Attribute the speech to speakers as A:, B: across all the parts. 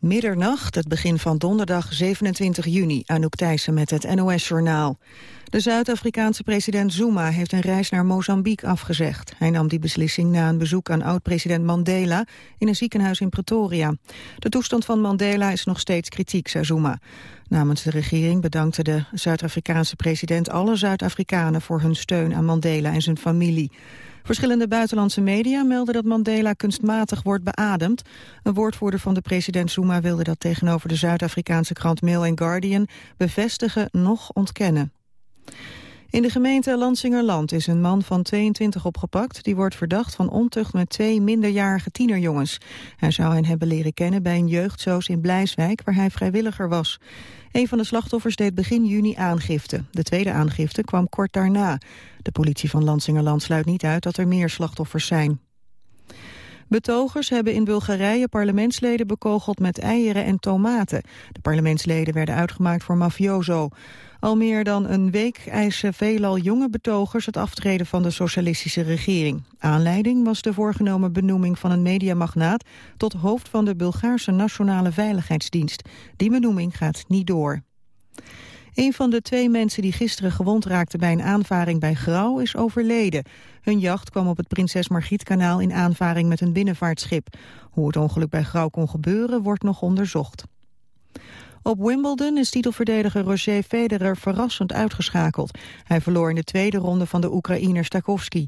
A: Middernacht, het begin van donderdag 27 juni. Anouk Thijssen met het NOS-journaal. De Zuid-Afrikaanse president Zuma heeft een reis naar Mozambique afgezegd. Hij nam die beslissing na een bezoek aan oud-president Mandela... in een ziekenhuis in Pretoria. De toestand van Mandela is nog steeds kritiek, zei Zuma. Namens de regering bedankte de Zuid-Afrikaanse president alle Zuid-Afrikanen... voor hun steun aan Mandela en zijn familie. Verschillende buitenlandse media melden dat Mandela kunstmatig wordt beademd. Een woordvoerder van de president Zuma wilde dat tegenover de Zuid-Afrikaanse krant Mail Guardian bevestigen nog ontkennen. In de gemeente Lansingerland is een man van 22 opgepakt... die wordt verdacht van ontucht met twee minderjarige tienerjongens. Hij zou hen hebben leren kennen bij een jeugdzoos in Blijswijk... waar hij vrijwilliger was. Een van de slachtoffers deed begin juni aangifte. De tweede aangifte kwam kort daarna. De politie van Lansingerland sluit niet uit dat er meer slachtoffers zijn. Betogers hebben in Bulgarije parlementsleden bekogeld met eieren en tomaten. De parlementsleden werden uitgemaakt voor mafioso. Al meer dan een week eisen veelal jonge betogers het aftreden van de socialistische regering. Aanleiding was de voorgenomen benoeming van een mediamagnaat tot hoofd van de Bulgaarse Nationale Veiligheidsdienst. Die benoeming gaat niet door. Een van de twee mensen die gisteren gewond raakten bij een aanvaring bij Grauw is overleden. Hun jacht kwam op het Prinses Margrietkanaal in aanvaring met een binnenvaartschip. Hoe het ongeluk bij Grauw kon gebeuren wordt nog onderzocht. Op Wimbledon is titelverdediger Roger Federer verrassend uitgeschakeld. Hij verloor in de tweede ronde van de Oekraïner Stakowski.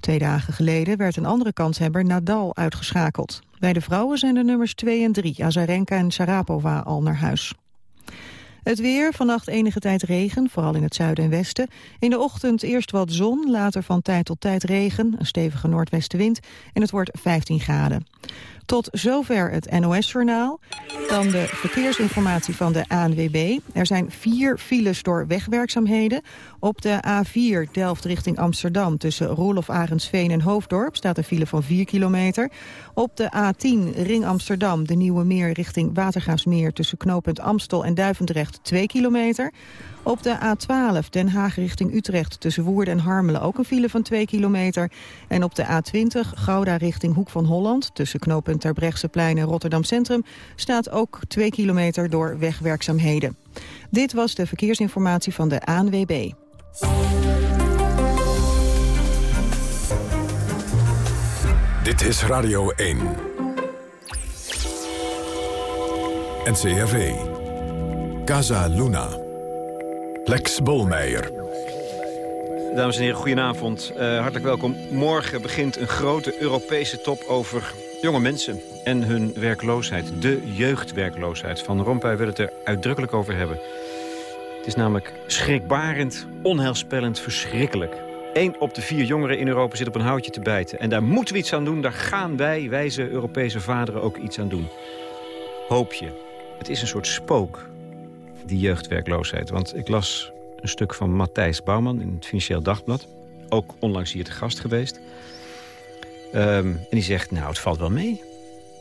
A: Twee dagen geleden werd een andere kanshebber Nadal uitgeschakeld. Bij de vrouwen zijn de nummers 2 en 3, Azarenka en Sharapova, al naar huis. Het weer, vannacht enige tijd regen, vooral in het zuiden en westen. In de ochtend eerst wat zon, later van tijd tot tijd regen, een stevige noordwestenwind en het wordt 15 graden. Tot zover het NOS-journaal. Dan de verkeersinformatie van de ANWB. Er zijn vier files door wegwerkzaamheden. Op de A4 Delft richting Amsterdam tussen Roelof Arendsveen en Hoofddorp... staat een file van 4 kilometer. Op de A10 Ring Amsterdam, de Nieuwe Meer richting Watergaasmeer... tussen knooppunt Amstel en Duivendrecht 2 kilometer. Op de A12 Den Haag richting Utrecht tussen Woerden en Harmelen ook een file van 2 kilometer. En op de A20 Gouda richting Hoek van Holland tussen knooppunt Terbrechtseplein en Rotterdam Centrum staat ook 2 kilometer door wegwerkzaamheden. Dit was de verkeersinformatie van de ANWB.
B: Dit is Radio 1. NCRV. Casa Luna. Lex Bolmeijer.
C: Dames en heren, goedenavond. Uh, hartelijk welkom. Morgen begint een grote Europese top over jonge mensen en hun werkloosheid. De jeugdwerkloosheid. Van Rompuy wil het er uitdrukkelijk over hebben. Het is namelijk schrikbarend, onheilspellend, verschrikkelijk. Eén op de vier jongeren in Europa zit op een houtje te bijten. En daar moeten we iets aan doen. Daar gaan wij, wijze Europese vaderen, ook iets aan doen. Hoop je. Het is een soort spook die jeugdwerkloosheid. Want ik las een stuk van Matthijs Bouwman in het Financieel Dagblad. Ook onlangs hier te gast geweest. Ehm, en die zegt, nou, het valt wel mee.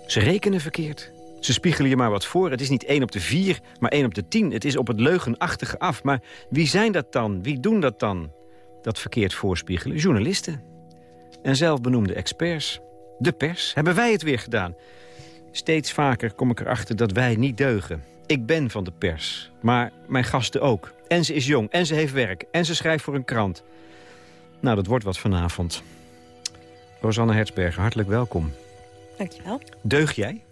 C: Ze rekenen verkeerd. Ze spiegelen je maar wat voor. Het is niet 1 op de 4, maar 1 op de 10. Het is op het leugenachtige af. Maar wie zijn dat dan? Wie doen dat dan? Dat verkeerd voorspiegelen? Journalisten. En zelfbenoemde experts. De pers. Hebben wij het weer gedaan? Steeds vaker kom ik erachter dat wij niet deugen. Ik ben van de pers, maar mijn gasten ook. En ze is jong, en ze heeft werk, en ze schrijft voor een krant. Nou, dat wordt wat vanavond. Rosanne Hertzberger, hartelijk welkom.
D: Dankjewel.
C: Deug jij?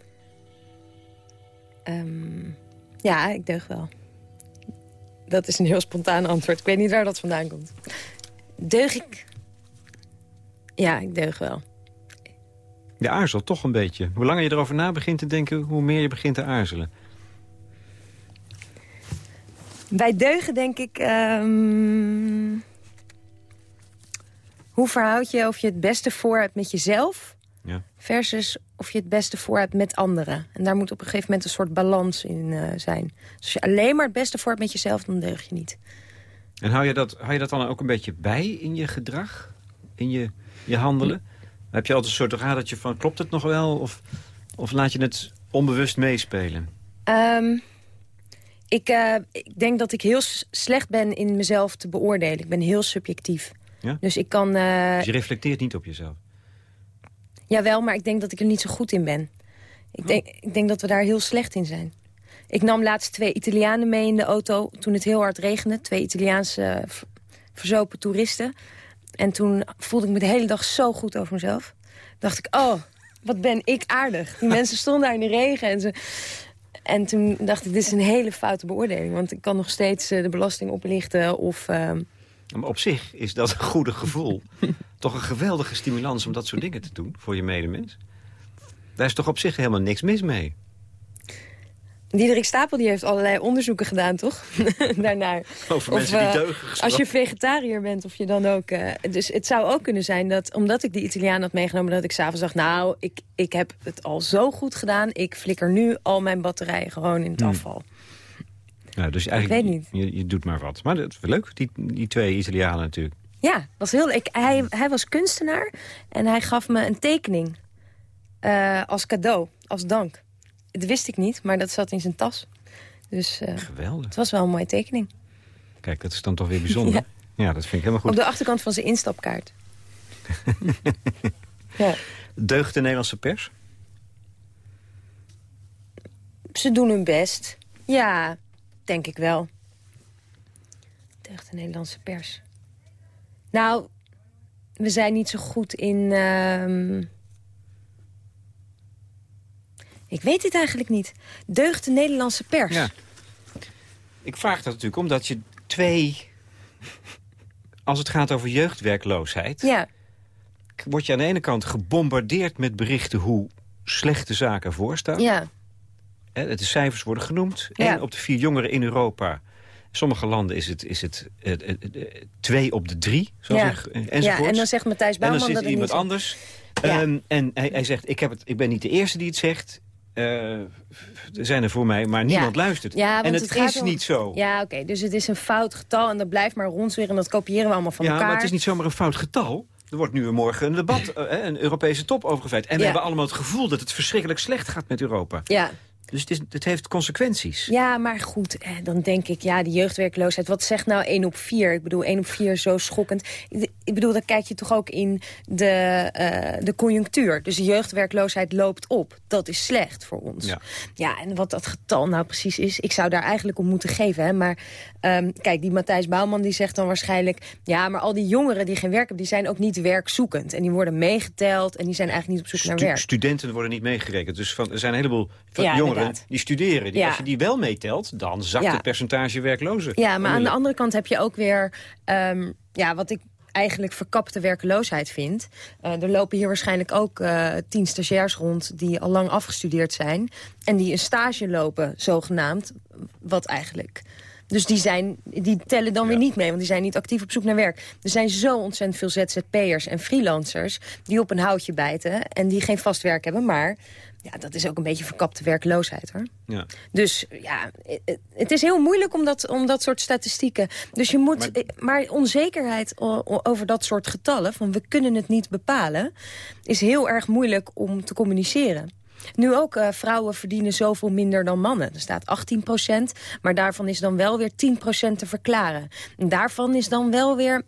D: Um, ja, ik deug wel. Dat is een heel spontaan antwoord. Ik weet niet waar dat vandaan komt. Deug ik? Ja, ik deug wel.
C: Je aarzelt toch een beetje. Hoe langer je erover na begint te denken, hoe meer je begint te aarzelen.
D: Wij deugen denk ik... Um, hoe verhoud je of je het beste voor hebt met jezelf... Ja. versus of je het beste voor hebt met anderen. En daar moet op een gegeven moment een soort balans in uh, zijn. Dus als je alleen maar het beste voor hebt met jezelf, dan deug je niet.
C: En hou je dat, hou je dat dan ook een beetje bij in je gedrag? In je, je handelen? Heb je altijd een soort radertje van, klopt het nog wel? Of, of laat je het onbewust meespelen?
D: Um, ik, uh, ik denk dat ik heel slecht ben in mezelf te beoordelen. Ik ben heel subjectief.
C: Ja?
D: Dus ik kan... Uh...
C: Dus je reflecteert niet op jezelf?
D: Jawel, maar ik denk dat ik er niet zo goed in ben. Ik denk, ik denk dat we daar heel slecht in zijn. Ik nam laatst twee Italianen mee in de auto toen het heel hard regende. Twee Italiaanse verzopen toeristen. En toen voelde ik me de hele dag zo goed over mezelf. Dacht ik, oh, wat ben ik aardig. Die mensen stonden daar in de regen en ze... En toen dacht ik, dit is een hele foute beoordeling. Want ik kan nog steeds eh, de belasting oplichten of... Ehm,
C: maar op zich is dat een goede gevoel. toch een geweldige stimulans om dat soort dingen te doen voor je medemens. Daar is toch op zich helemaal niks mis mee?
D: Diederik Stapel die heeft allerlei onderzoeken gedaan, toch? Daarnaar.
C: Over mensen die eh, deugen
D: Als je vegetariër bent, of je dan ook... Uh, dus het zou ook kunnen zijn dat, omdat ik die Italiaan had meegenomen... dat ik s'avonds dacht, nou, ik, ik heb het al zo goed gedaan... ik flikker nu al mijn batterijen gewoon in het hmm. afval.
C: Nou, dus eigenlijk, ik weet niet. Je, je, doet maar wat. Maar dat is leuk, die, die twee Italianen natuurlijk.
D: Ja, was heel, ik, hij, hij was kunstenaar en hij gaf me een tekening... Uh, als cadeau, als dank. Dat wist ik niet, maar dat zat in zijn tas. Dus uh,
C: Geweldig.
D: het was wel een mooie tekening.
C: Kijk, dat is dan toch weer bijzonder. ja. ja. dat vind ik helemaal goed.
D: Op de achterkant van zijn instapkaart.
C: ja. Deugt de Nederlandse pers?
D: Ze doen hun best. Ja, denk ik wel. Deugt de Nederlandse pers. Nou, we zijn niet zo goed in... Uh, ik weet het eigenlijk niet. Deugt de Nederlandse pers? Ja.
C: Ik vraag dat natuurlijk omdat je twee... Als het gaat over jeugdwerkloosheid...
D: Ja.
C: word je aan de ene kant gebombardeerd met berichten... hoe slechte zaken voorstaan.
D: Ja.
C: De cijfers worden genoemd. Ja. En op de vier jongeren in Europa... Sommige landen is het, is het uh, twee op de drie, zoals
D: ja. Ik, ja, en dan zegt Matthijs Bouwman
C: en dan
D: zit
C: dat iemand anders. Ja. Um, en hij, hij, zegt, ik, heb het, ik ben niet de eerste die het zegt. Uh, zijn er voor mij, maar niemand luistert.
D: Ja,
C: en het, is niet zo.
D: Ja, oké. Dus het is een fout getal en dat blijft maar rondzweren... en dat kopiëren we allemaal van elkaar.
C: Ja, maar het is niet zomaar een fout getal. Er wordt nu morgen een debat, uh, een Europese top over geveild. En we hebben allemaal het gevoel dat het verschrikkelijk slecht gaat met Europa.
D: Ja.
C: Dus het, is, het, heeft consequenties.
D: Ja, maar goed, eh, dan denk ik, ja, die jeugdwerkloosheid. Wat zegt nou 1 op 4? Ik bedoel, 1 op 4 is zo schokkend. Ik bedoel, dan kijk je toch ook in de, uh, de conjunctuur. Dus de jeugdwerkloosheid loopt op. Dat is slecht voor ons. Ja. ja, en wat dat getal nou precies is, ik zou daar eigenlijk om moeten geven. Hè? Maar um, kijk, die Matthijs Bouwman die zegt dan waarschijnlijk... ja, maar al die jongeren die geen werk hebben, die zijn ook niet werkzoekend. En die worden meegeteld en die zijn eigenlijk niet op zoek naar werk.
C: Studenten worden niet meegerekend. Dus van, er zijn een heleboel van ja, jongeren die studeren. Die, Als je die wel meetelt, dan zakt het percentage werklozen.
D: Ja, maar aan de andere kant heb je ook weer... Um, ja, wat ik eigenlijk verkapte werkeloosheid vind. Uh, er lopen hier waarschijnlijk ook uh, tien stagiairs rond... die al lang afgestudeerd zijn. En die een stage lopen, zogenaamd. Wat eigenlijk... Dus die, zijn, die tellen dan weer niet mee, want die zijn niet actief op zoek naar werk. Er zijn zo ontzettend veel ZZP'ers en freelancers... die op een houtje bijten en die geen vast werk hebben... maar ja, dat is ook een beetje verkapte werkloosheid, hoor.
C: Ja.
D: Dus ja, het is heel moeilijk om dat, om dat soort statistieken. Dus je moet, maar, maar onzekerheid over dat soort getallen... van we kunnen het niet bepalen... is heel erg moeilijk om te communiceren. Nu ook, uh, vrouwen verdienen zoveel minder dan mannen. Er staat 18 procent, maar daarvan is dan wel weer 10 procent te verklaren. En daarvan is dan wel weer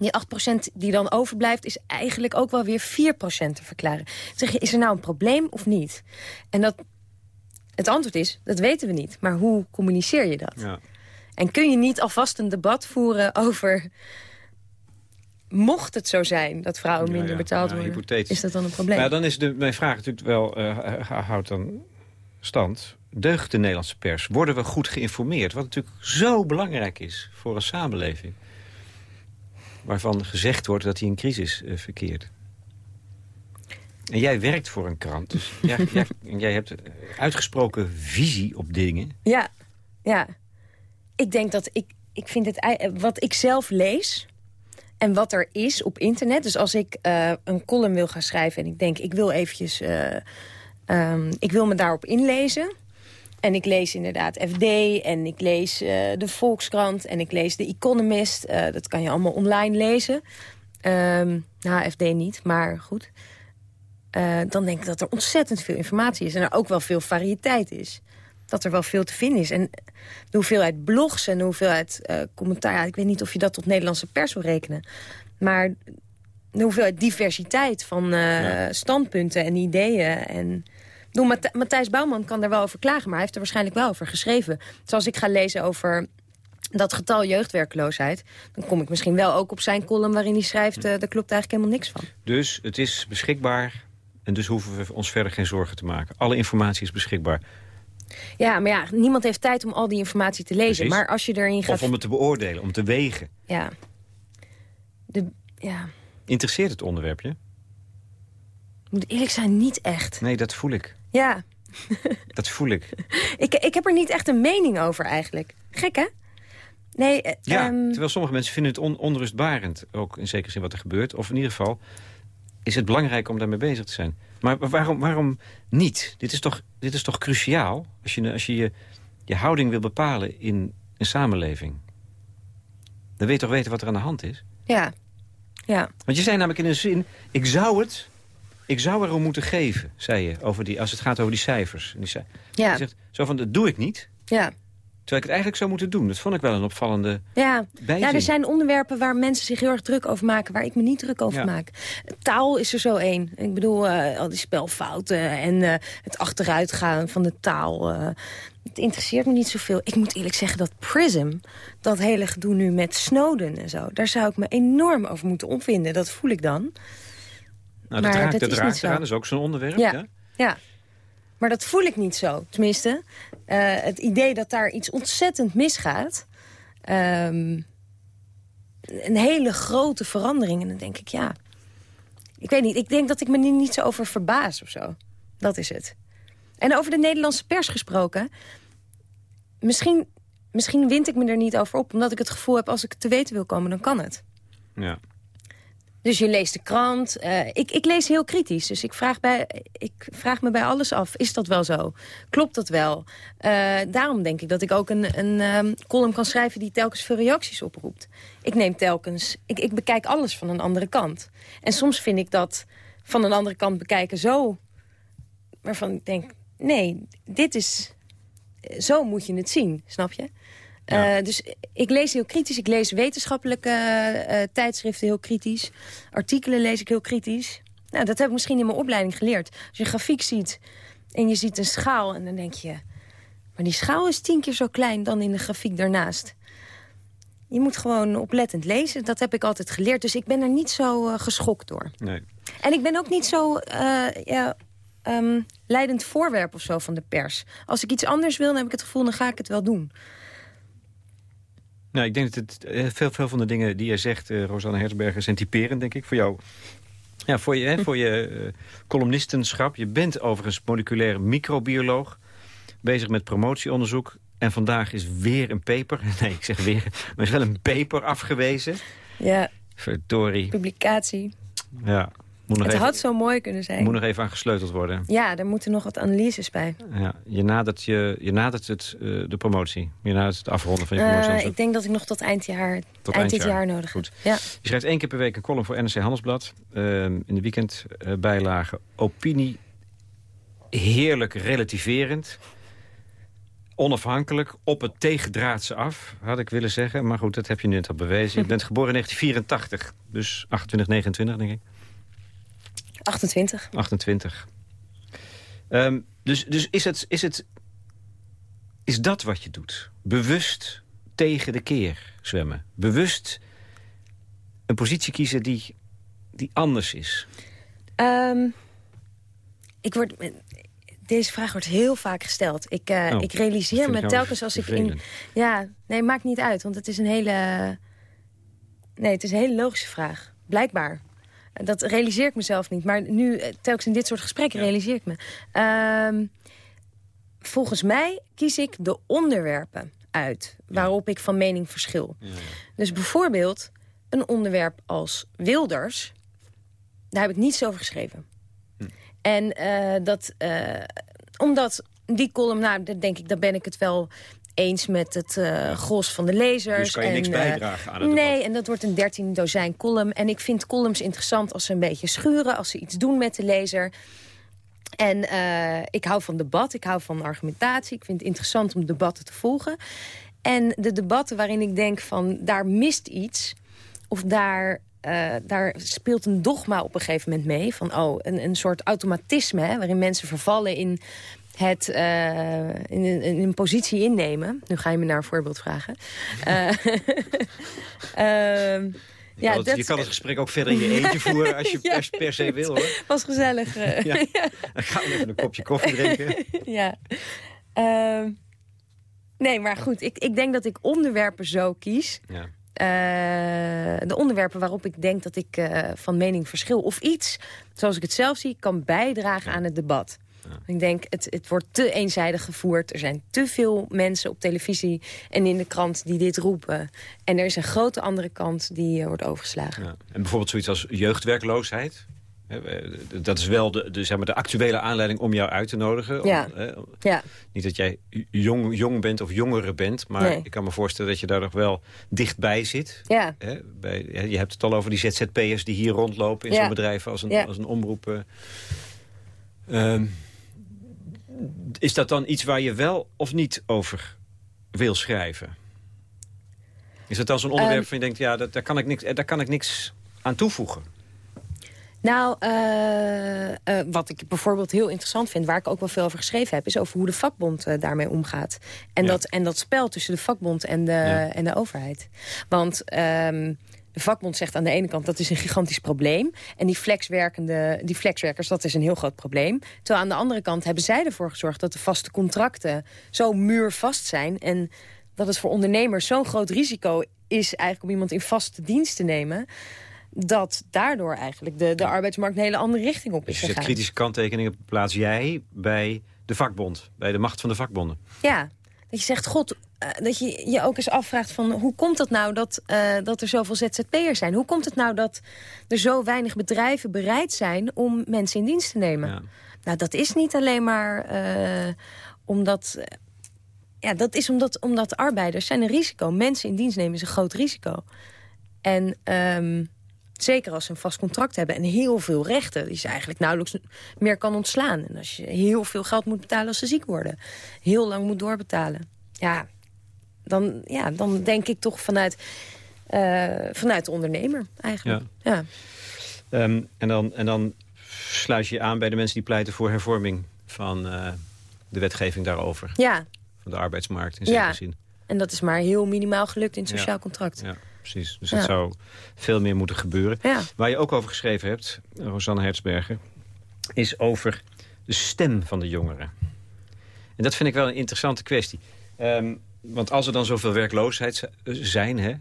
D: die 8% die dan overblijft is eigenlijk ook wel weer 4% te verklaren. Zeg je, is er nou een probleem of niet? En dat, het antwoord is, dat weten we niet. Maar hoe communiceer je dat?
C: Ja.
D: En kun je niet alvast een debat voeren over... Mocht het zo zijn dat vrouwen minder betaald worden, is dat dan een probleem?
C: Ja, dan is de, mijn vraag natuurlijk wel, uh, houdt dan stand. Deugt de Nederlandse pers? Worden we goed geïnformeerd? Wat natuurlijk zo belangrijk is voor een samenleving waarvan gezegd wordt dat hij in crisis uh, verkeert. En jij werkt voor een krant, dus jij, jij, jij, hebt uitgesproken visie op dingen.
D: Ja, ja. Ik denk dat ik, ik vind het, wat ik zelf lees en wat er is op internet. Dus als ik uh, een column wil gaan schrijven en ik denk, ik wil eventjes, uh, um, ik wil me daarop inlezen. En ik lees inderdaad FD en ik lees uh, de Volkskrant en ik lees de Economist. Uh, dat kan je allemaal online lezen. Um, nou, FD niet, maar goed. Uh, dan denk ik dat er ontzettend veel informatie is. En er ook wel veel variëteit is. Dat er wel veel te vinden is. En de hoeveelheid blogs en de hoeveelheid commentaar... Ja, ik weet niet of je dat tot Nederlandse pers wil rekenen. Maar de hoeveelheid diversiteit van ja. standpunten en ideeën... en Doe, Matthijs Bouwman kan daar wel over klagen, maar hij heeft er waarschijnlijk wel over geschreven. Zoals ik ga lezen over dat getal jeugdwerkloosheid... dan kom ik misschien wel ook op zijn column waarin hij schrijft... Uh, daar klopt eigenlijk helemaal niks van.
C: Dus het is beschikbaar en dus hoeven we ons verder geen zorgen te maken. Alle informatie is beschikbaar.
D: Ja, maar ja, niemand heeft tijd om al die informatie te lezen. Maar als je erin gaat...
C: Of om het te beoordelen, om te wegen.
D: Ja. De, ja.
C: Interesseert het onderwerp je?
D: Moet eerlijk zijn, niet echt.
C: Nee, dat voel ik.
D: Ja.
C: dat voel ik.
D: ik. Ik heb er niet echt een mening over eigenlijk. Gek, hè? Nee,
C: uh, ja, ehm, terwijl sommige mensen vinden het onrustbarend. Ook in zekere zin wat er gebeurt. Of in ieder geval is het belangrijk om daarmee bezig te zijn. Maar waarom, waarom niet? Dit is toch, dit is toch cruciaal? Als je, als je, je je houding wil bepalen in een samenleving. Dan weet je toch weten wat er aan de hand is?
D: Ja. ja.
C: Want je zei namelijk in een zin... ik zou het ik zou erom moeten geven, zei je, over die, als het gaat over die cijfers. En die zei, ja. Je zegt, zo van, dat doe ik niet.
D: Ja.
C: Terwijl ik het eigenlijk zou moeten doen. Dat vond ik wel een opvallende
D: ja. Ja, er zijn onderwerpen waar mensen zich heel erg druk over maken... waar ik me niet druk over maak. Taal is er zo één. Ik bedoel, uh, al die spelfouten en uh, het achteruitgaan van de taal... Uh, het interesseert me niet zoveel. Ik moet eerlijk zeggen dat Prism, dat hele gedoe nu met Snowden en zo... daar zou ik me enorm over moeten omvinden. Dat voel ik dan.
C: Nou, dat raakt, dat, raakt eraan, dat is ook zo'n onderwerp.
D: Ja,
C: ja,
D: ja. Maar dat voel ik niet zo. Tenminste, uh, het idee dat daar iets ontzettend misgaat... Um, een hele grote verandering. En dan denk ik, ja... Ik weet niet, ik denk dat ik me er niet zo over verbaas of zo. Dat is het. En over de Nederlandse pers gesproken... Misschien, misschien wind ik me er niet over op... omdat ik het gevoel heb, als ik te weten wil komen, dan kan het.
C: Ja.
D: Dus je leest de krant. Uh, ik, ik lees heel kritisch, dus ik vraag, bij, ik vraag me bij alles af. Is dat wel zo? Klopt dat wel? Uh, daarom denk ik dat ik ook een, een um, column kan schrijven... die telkens veel reacties oproept. Ik neem telkens... Ik, ik bekijk alles van een andere kant. En soms vind ik dat van een andere kant bekijken zo... waarvan ik denk, nee, dit is... Zo moet je het zien, snap je? Uh, dus ik lees heel kritisch. Ik lees wetenschappelijke uh, tijdschriften heel kritisch. Artikelen lees ik heel kritisch. Nou, dat heb ik misschien in mijn opleiding geleerd. Als je een grafiek ziet en je ziet een schaal... en dan denk je, maar die schaal is tien keer zo klein dan in de grafiek daarnaast. Je moet gewoon oplettend lezen. Dat heb ik altijd geleerd. Dus ik ben er niet zo uh, geschokt door.
C: Nee.
D: En ik ben ook niet zo ja, um, leidend voorwerp of zo van de pers. Als ik iets anders wil, dan heb ik het gevoel... dan ga ik het wel doen.
C: Nou, ik denk dat het, eh, veel, veel van de dingen die jij zegt, uh, Rosanne Herzberger, zijn typerend, denk ik, voor jou. Ja, voor je, hè, voor je uh, columnistenschap. Je bent overigens moleculair microbioloog, bezig met promotieonderzoek. En vandaag is weer een paper, nee, ik zeg weer, maar is wel een paper afgewezen.
D: Ja.
C: Verdorie.
D: Publicatie.
C: Ja,
D: het had zo mooi kunnen zijn.
C: moet nog even aan gesleuteld worden.
D: Ja, er moeten nog wat analyses bij.
C: Ja, je nadert, je, je nadert het, uh, de promotie. Je nadert het afronden van je promotie.
D: Uh, ik denk dat ik nog tot eind, jaar, tot eind, dit jaar nodig heb. Ja.
C: Je schrijft één keer per week een column voor NRC Handelsblad. Uh, in de weekendbijlage opinie. Heerlijk relativerend onafhankelijk, op het tegendraadse af, had ik willen zeggen. Maar goed, dat heb je net al bewezen. Je bent geboren in 1984, dus 28, 29, denk ik.
D: 28.
C: 28. Um, dus dus is, het, is, het, is dat wat je doet? Bewust tegen de keer zwemmen? Bewust een positie kiezen die, die anders is?
D: Um, ik word, deze vraag wordt heel vaak gesteld. Ik, uh, oh, ik realiseer me telkens als ik in... Ja, nee, maakt niet uit, want het is een hele... Nee, het is een hele logische vraag. Blijkbaar. Dat realiseer ik mezelf niet. Maar nu, eh, telkens in dit soort gesprekken, realiseer ik me. Uh, volgens mij kies ik de onderwerpen uit waarop ik van mening verschil. Ja. Dus bijvoorbeeld een onderwerp als Wilders... daar heb ik niets over geschreven. Hm. En uh, dat, uh, omdat die column, nou, denk ik, daar ben ik het wel eens met het uh, gros van de lezers. Dus
C: kan je
D: en,
C: niks bijdragen aan het
D: Nee,
C: debat.
D: en dat wordt een dertien dozijn column. En ik vind columns interessant als ze een beetje schuren, als ze iets doen met de lezer. En uh, ik hou van debat, ik hou van argumentatie. Ik vind het interessant om debatten te volgen. En de debatten waarin ik denk van, daar mist iets... of daar daar speelt een dogma op een gegeven moment mee. Van, oh, een, een soort automatisme, hè, waarin mensen vervallen in het in, in, in, een positie innemen. Nu ga je me naar een voorbeeld vragen.
C: Uh, Je, ja, kan het, je kan het gesprek ook verder in je eentje voeren als je, ja, per se wil. hoor.
D: was gezellig.
C: ja. Dan gaan we even een kopje koffie drinken.
D: ja. Uh, nee, maar goed. Ik, ik denk dat ik onderwerpen zo kies. Ja. Uh, de onderwerpen waarop ik denk dat ik van mening verschil. Of iets, zoals ik het zelf zie, kan bijdragen aan het debat. Ik denk, het, het wordt te eenzijdig gevoerd. Er zijn te veel mensen op televisie en in de krant die dit roepen. En er is een grote andere kant die uh, wordt overgeslagen. Ja.
C: En bijvoorbeeld zoiets als jeugdwerkloosheid? Dat is wel de, de, zeg maar, de actuele aanleiding om jou uit te nodigen.
D: Ja. ja.
C: Niet dat jij jong, jong bent of jongere bent. Maar nee. ik kan me voorstellen dat je daar nog wel dichtbij zit.
D: Ja.
C: Bij, je hebt het al over die ZZP'ers die hier rondlopen in zo'n bedrijf als een, als een omroep. Uh, is dat dan iets waar je wel of niet over wil schrijven? Is dat dan zo'n onderwerp um, van je denkt, ja, dat, daar, kan ik niks, daar kan ik niks aan toevoegen?
D: Nou, uh, uh, wat ik bijvoorbeeld heel interessant vind... waar ik ook wel veel over geschreven heb... is over hoe de vakbond uh, daarmee omgaat. En, ja. dat, en dat spel tussen de vakbond en de, ja. en de overheid. Want... Um, de vakbond zegt aan de ene kant dat is een gigantisch probleem. En die, flexwerkende, die flexwerkers, dat is een heel groot probleem. Terwijl aan de andere kant hebben zij ervoor gezorgd... dat de vaste contracten zo muurvast zijn. En dat het voor ondernemers zo'n groot risico is... eigenlijk om iemand in vaste dienst te nemen dat daardoor eigenlijk de, de arbeidsmarkt een hele andere richting op is
C: dus je zet kritische kanttekeningen plaats jij bij de vakbond, bij de macht van de vakbonden.
D: Ja, dat je zegt, god, uh, dat je je ook eens afvraagt van hoe komt het nou dat, uh, dat er zoveel ZZP'ers zijn? Hoe komt het nou dat er zo weinig bedrijven bereid zijn om mensen in dienst te nemen? Ja. Nou, dat is niet alleen maar uh, omdat... Ja, dat is omdat, omdat arbeiders zijn een risico. Mensen in dienst nemen is een groot risico. En um, zeker als ze een vast contract hebben en heel veel rechten... die ze eigenlijk nauwelijks meer kan ontslaan. En als je heel veel geld moet betalen als ze ziek worden. Heel lang moet doorbetalen. Ja, dan, ja, dan denk ik toch vanuit, uh, vanuit de ondernemer eigenlijk. Ja.
C: ja. Um, en, dan, en dan sluit je je aan bij de mensen die pleiten voor hervorming... van uh, de wetgeving daarover.
D: Ja.
C: Van de arbeidsmarkt in zekere
D: ja.
C: zin.
D: En dat is maar heel minimaal gelukt in het sociaal ja. contract.
C: Ja precies. Dus het zou veel meer moeten gebeuren. Waar je ook over geschreven hebt, Rosanne Hertzberger... is over de stem van de jongeren. En dat vind ik wel een interessante kwestie. Um, want als er dan zoveel werkloosheid zijn... Hè,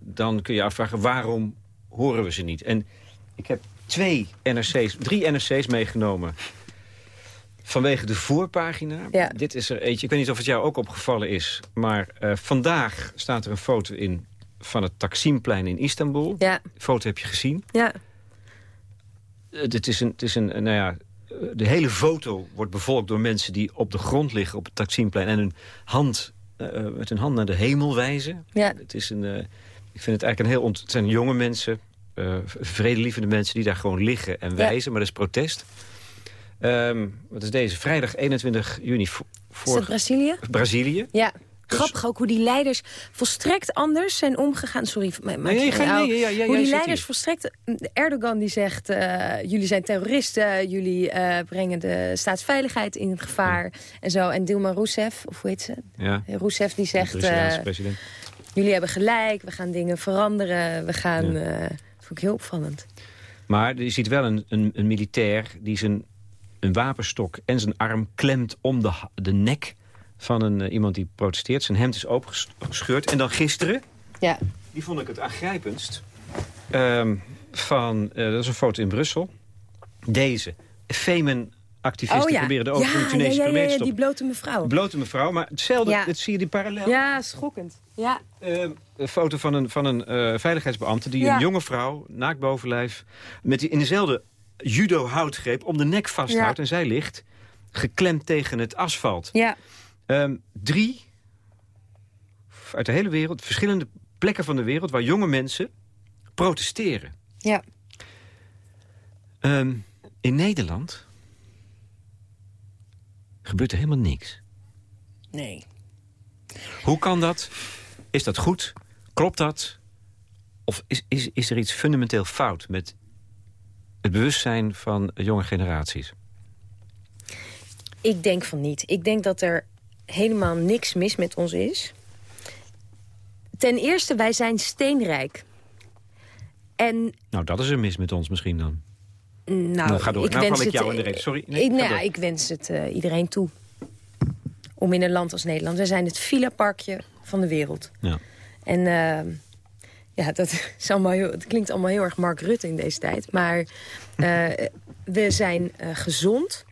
C: dan kun je afvragen waarom horen we ze niet. En ik heb twee NRC's, drie NRC's meegenomen... Vanwege de voorpagina.
D: Ja.
C: Dit is er eentje. Ik weet niet of het jou ook opgevallen is. Maar uh, vandaag staat er een foto in van het Taksimplein in Istanbul.
D: Ja.
C: De foto heb je gezien.
D: Ja.
C: Het is een, het is een, nou ja, de hele foto wordt bevolkt door mensen die op de grond liggen op het Taksimplein en hun hand, uh, met hun hand naar de hemel wijzen.
D: Ja.
C: Het is een, uh, ik vind het eigenlijk een heel, ont het zijn jonge mensen, uh, vredelievende mensen die daar gewoon liggen en wijzen, ja. maar dat is protest. Um, wat is deze? Vrijdag 21 juni.
D: Voor... Is Brazilië?
C: Brazilië.
D: Ja. Dus... Grappig ook hoe die leiders volstrekt anders zijn omgegaan. Sorry, maar
C: nee, geen, nee, ja, ja,
D: hoe die leiders volstrekt... Erdogan die zegt, uh, jullie zijn terroristen... jullie uh, brengen de staatsveiligheid in gevaar ja. en zo. En Dilma Rousseff, of hoe heet ze?
C: Ja.
D: Rousseff die zegt... Uh, jullie hebben gelijk, we gaan dingen veranderen. We gaan... Dat vond ik heel opvallend.
C: Maar je ziet wel een, een, een militair die zijn een wapenstok en zijn arm klemt om de, de nek van een, uh, iemand die protesteert. Zijn hemd is opengescheurd. En dan gisteren,
D: ja.
C: die vond ik het aangrijpendst... Um, van, uh, dat is een foto in Brussel. Deze. Femen activisten
D: oh, ja.
C: proberen de ogen
D: ja,
C: van de Tunesische
D: ja, ja,
C: premier te
D: die blote mevrouw.
C: Blote mevrouw, maar hetzelfde, ja. dat zie je die parallel.
D: Ja, schokkend. Ja.
C: Uh, een foto van een, van een uh, veiligheidsbeambte die een jonge vrouw, naakt bovenlijf... Met die, in dezelfde judo-houtgreep om de nek vasthoudt. En zij ligt geklemd tegen het asfalt.
D: Ja.
C: Um, drie uit de hele wereld, verschillende plekken van de wereld... waar jonge mensen protesteren.
D: Ja.
C: Um, in Nederland gebeurt er helemaal niks.
D: Nee.
C: Hoe kan dat? Is dat goed? Klopt dat? Of is, is, is er iets fundamenteel fout met het bewustzijn van jonge generaties?
D: Ik denk van niet. Ik denk dat er helemaal niks mis met ons is. Ten eerste, wij zijn steenrijk. En,
C: nou, dat is een mis met ons misschien dan.
D: Nou, nou
C: ga door. Ik nou wens ik jou in de reden. Sorry.
D: Nee, ik, nou, ik wens het uh, iedereen toe. Om in een land als Nederland. We zijn het villa-parkje van de wereld. Ja. En uh, ja, dat, is allemaal heel, het klinkt allemaal heel erg Mark Rutte in deze tijd. Maar uh, we zijn gezond.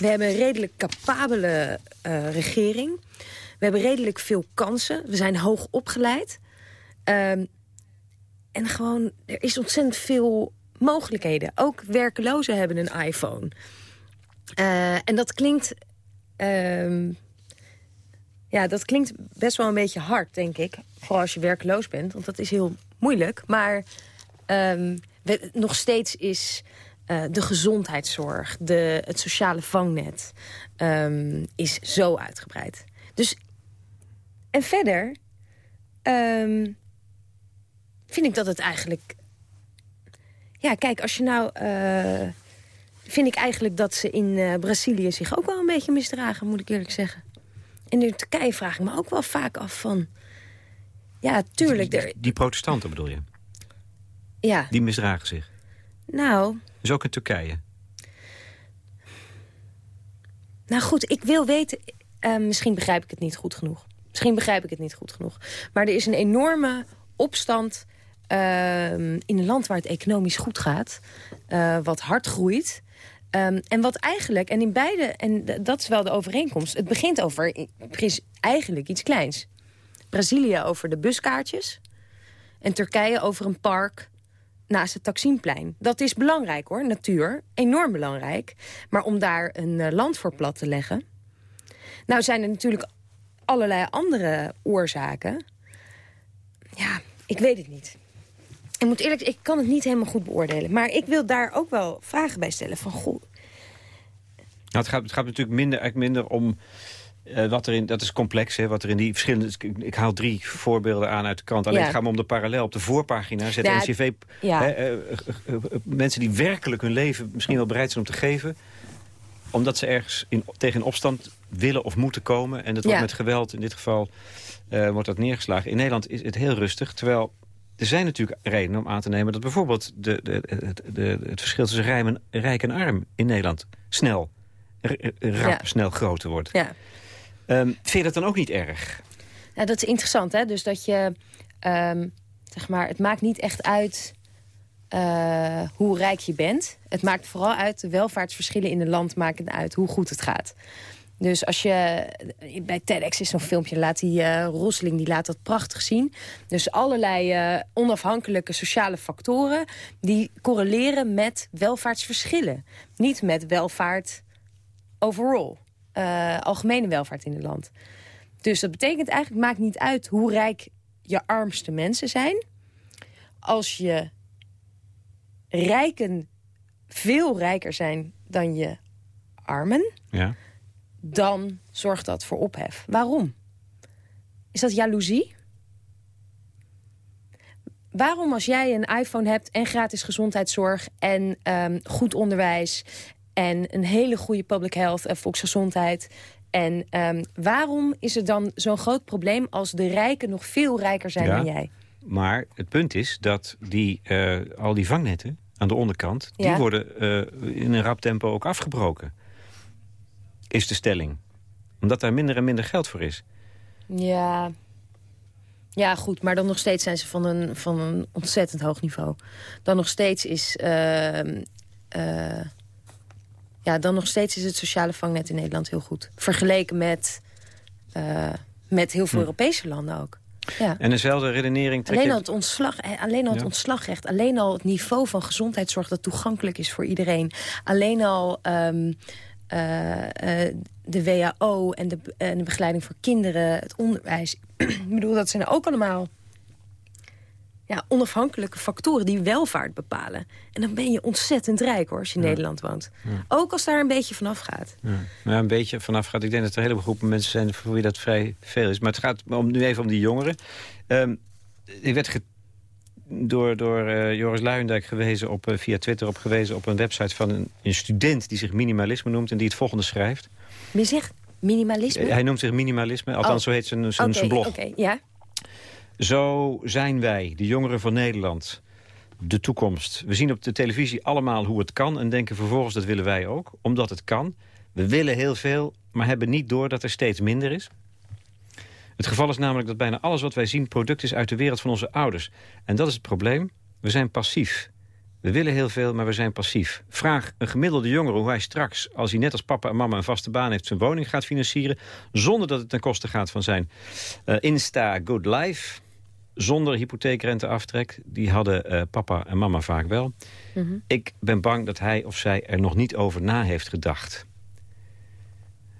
D: We hebben een redelijk capabele regering. We hebben redelijk veel kansen. We zijn hoog opgeleid. Ehm, en gewoon, er is ontzettend veel mogelijkheden. Ook werkelozen hebben een iPhone. Uh, en dat klinkt... Uh, ja, dat klinkt best wel een beetje hard, denk ik. Vooral als je werkeloos bent, want dat is heel moeilijk. Maar we, nog steeds is uh, de gezondheidszorg, de, het sociale vangnet... Um, is zo uitgebreid. Dus, en verder... Um, vind ik dat het eigenlijk... Ja, kijk, als je nou... Uh, vind ik eigenlijk dat ze in uh, Brazilië zich ook wel een beetje misdragen, moet ik eerlijk zeggen. En in Turkije vraag ik me ook wel vaak af van... Ja, tuurlijk...
C: Die, die, protestanten bedoel je?
D: Ja.
C: Die misdragen zich?
D: Nou...
C: Dus ook in Turkije?
D: Nou goed, ik wil weten... Uh, misschien begrijp ik het niet goed genoeg. Misschien begrijp ik het niet goed genoeg. Maar er is een enorme opstand Ehm, in een land waar het economisch goed gaat, uh, wat hard groeit... En wat eigenlijk, en in beide, en dat is wel de overeenkomst... het begint over eigenlijk iets kleins. Brazilië over de buskaartjes... en Turkije over een park naast het Taksimplein. Dat is belangrijk hoor, natuur, enorm belangrijk. Maar om daar een uh, land voor plat te leggen... nou zijn er natuurlijk allerlei andere oorzaken. Ja, ik weet het niet. Ik moet eerlijk ik kan het niet helemaal goed beoordelen. Maar ik wil daar ook wel vragen bij stellen van... Goh.
C: Nou, het, gaat, het gaat natuurlijk minder, eigenlijk minder om... Uh, wat erin, dat is complex, hè, wat er in die verschillende... Ik haal drie voorbeelden aan uit de krant. Alleen ja. gaat me om de parallel. Op de voorpagina zet ja, NCV ja. Hè, uh, uh, mensen die werkelijk hun leven misschien wel bereid zijn om te geven... omdat ze ergens in, tegen opstand willen of moeten komen. En dat wordt met geweld, in dit geval, wordt dat neergeslagen. In Nederland is het heel rustig, terwijl er zijn natuurlijk redenen om aan te nemen... dat bijvoorbeeld de, de, het, de, het verschil tussen rijm rijk en arm in Nederland... snel, rap, snel groter wordt. Ja. Um, vind je dat dan ook niet erg?
D: Ja, dat is interessant, hè? Dus dat je... Um, zeg maar, het maakt niet echt uit... Uh, hoe rijk je bent. Het maakt vooral uit, de welvaartsverschillen in een land maken uit hoe goed het gaat. Dus als je... Bij TEDx is zo'n filmpje, laat die uh, Rosling die laat dat prachtig zien. Dus allerlei uh, onafhankelijke sociale factoren... die correleren met welvaartsverschillen. Niet met welvaart overall. Uh, algemene welvaart in het land. Dus dat betekent eigenlijk, maakt niet uit hoe rijk je armste mensen zijn. Als je rijken veel rijker zijn dan je armen... Ja dan zorgt dat voor ophef. Waarom? Is dat jaloezie? Waarom als jij een iPhone hebt en gratis gezondheidszorg... en um, goed onderwijs en een hele goede public health en volksgezondheid... en um, waarom is er dan zo'n groot probleem als de rijken nog veel rijker zijn dan jij?
C: Maar het punt is dat die, uh, al die vangnetten aan de onderkant... die worden uh, in een rap tempo ook afgebroken is de stelling. Omdat daar minder en minder geld voor is.
D: Ja, ja, goed, maar dan nog steeds zijn ze van een, van een ontzettend hoog niveau. Dan nog steeds is... Uh, uh, ja, dan nog steeds is het sociale vangnet in Nederland heel goed. Vergeleken met, uh, met heel veel hm. Europese landen ook. Ja.
C: En dezelfde redenering...
D: Alleen al, het ontslag, alleen al het ontslagrecht, alleen al het niveau van gezondheidszorg... dat toegankelijk is voor iedereen. Alleen al... Um, uh, de WHO en de, en de begeleiding voor kinderen, het onderwijs. ik bedoel, dat zijn ook allemaal ja, onafhankelijke factoren die welvaart bepalen. En dan ben je ontzettend rijk hoor, als je in Nederland woont. Ook als daar een beetje vanaf gaat.
C: Ja. ja. een beetje vanaf gaat. Ik denk dat er een heleboel groepen mensen zijn voor wie dat vrij veel is. Maar het gaat om, nu even om die jongeren. Um, ik werd door, door uh, Joris Luijendijk gewezen op, via Twitter op gewezen... op een website van een, een, student die zich minimalisme noemt... en die het volgende schrijft.
D: Wie zegt minimalisme?
C: hij noemt zich minimalisme, althans oh. zo heet zijn, zijn, zijn blog.
D: Oké, ja.
C: Zo zijn wij, de jongeren van Nederland, de toekomst. We zien op de televisie allemaal hoe het kan... en denken vervolgens dat willen wij ook, omdat het kan. We willen heel veel, maar hebben niet door dat er steeds minder is. Het geval is namelijk dat bijna alles wat wij zien... product is uit de wereld van onze ouders. En dat is het probleem. We zijn passief. We willen heel veel, maar we zijn passief. Vraag een gemiddelde jongere hoe hij straks... als hij net als papa en mama een vaste baan heeft... zijn woning gaat financieren... zonder dat het ten koste gaat van zijn uh, Insta Good Life... zonder hypotheekrenteaftrek. Die hadden uh, papa en mama vaak wel. Mhm. Ik ben bang dat hij of zij er nog niet over na heeft gedacht.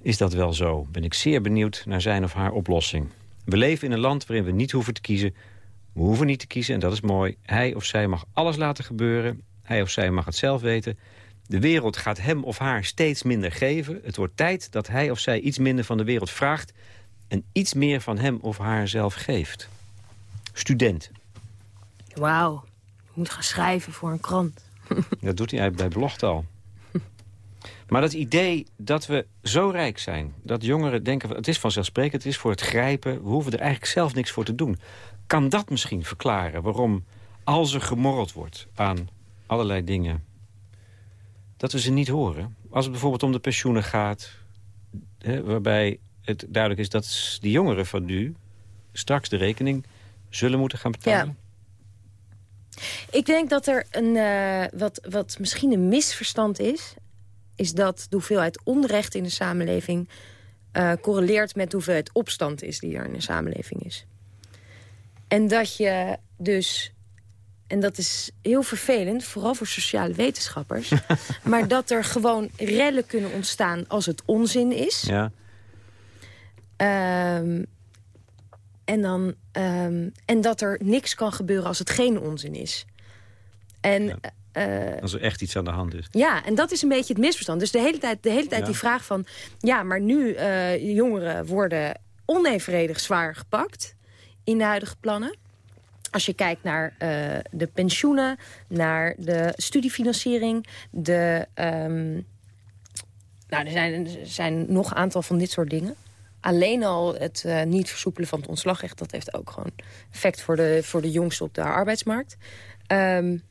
C: Is dat wel zo? Ben ik zeer benieuwd naar zijn of haar oplossing. We leven in een land waarin we niet hoeven te kiezen. We hoeven niet te kiezen en dat is mooi. Hij of zij mag alles laten gebeuren. Hij of zij mag het zelf weten. De wereld gaat hem of haar steeds minder geven. Het wordt tijd dat hij of zij iets minder van de wereld vraagt... en iets meer van hem of haar zelf geeft. Student.
D: Wauw, je moet gaan schrijven voor een krant.
C: Dat doet hij bij Belofte al. Maar dat idee dat we zo rijk zijn, dat jongeren denken... het is vanzelfsprekend, het is voor het grijpen... we hoeven er eigenlijk zelf niks voor te doen. Kan dat misschien verklaren waarom, als er gemorreld wordt aan allerlei dingen... dat we ze niet horen? Als het bijvoorbeeld om de pensioenen gaat... Hè, waarbij het duidelijk is dat die jongeren van nu... straks de rekening zullen moeten gaan betalen. Ja.
D: Ik denk dat er een, uh, wat, wat misschien een misverstand is is dat de hoeveelheid onrecht in de samenleving... Uh, correleert met de hoeveelheid opstand is die er in de samenleving is. En dat je dus... En dat is heel vervelend, vooral voor sociale wetenschappers... maar dat er gewoon rellen kunnen ontstaan als het onzin is. Ja. Um, en, dan, um, en dat er niks kan gebeuren als het geen onzin is. En
C: uh, Als er echt iets aan de hand is.
D: Ja, en dat is een beetje het misverstand. Dus de hele tijd, de hele tijd die vraag van... ja, maar nu uh, jongeren worden onevenredig zwaar gepakt... in de huidige plannen. Als je kijkt naar uh, de pensioenen, naar de studiefinanciering... de, um, nou, er zijn, er zijn nog een aantal van dit soort dingen alleen al het uh, niet versoepelen van het ontslagrecht... dat heeft ook gewoon effect voor de, voor de jongsten op de arbeidsmarkt. Um,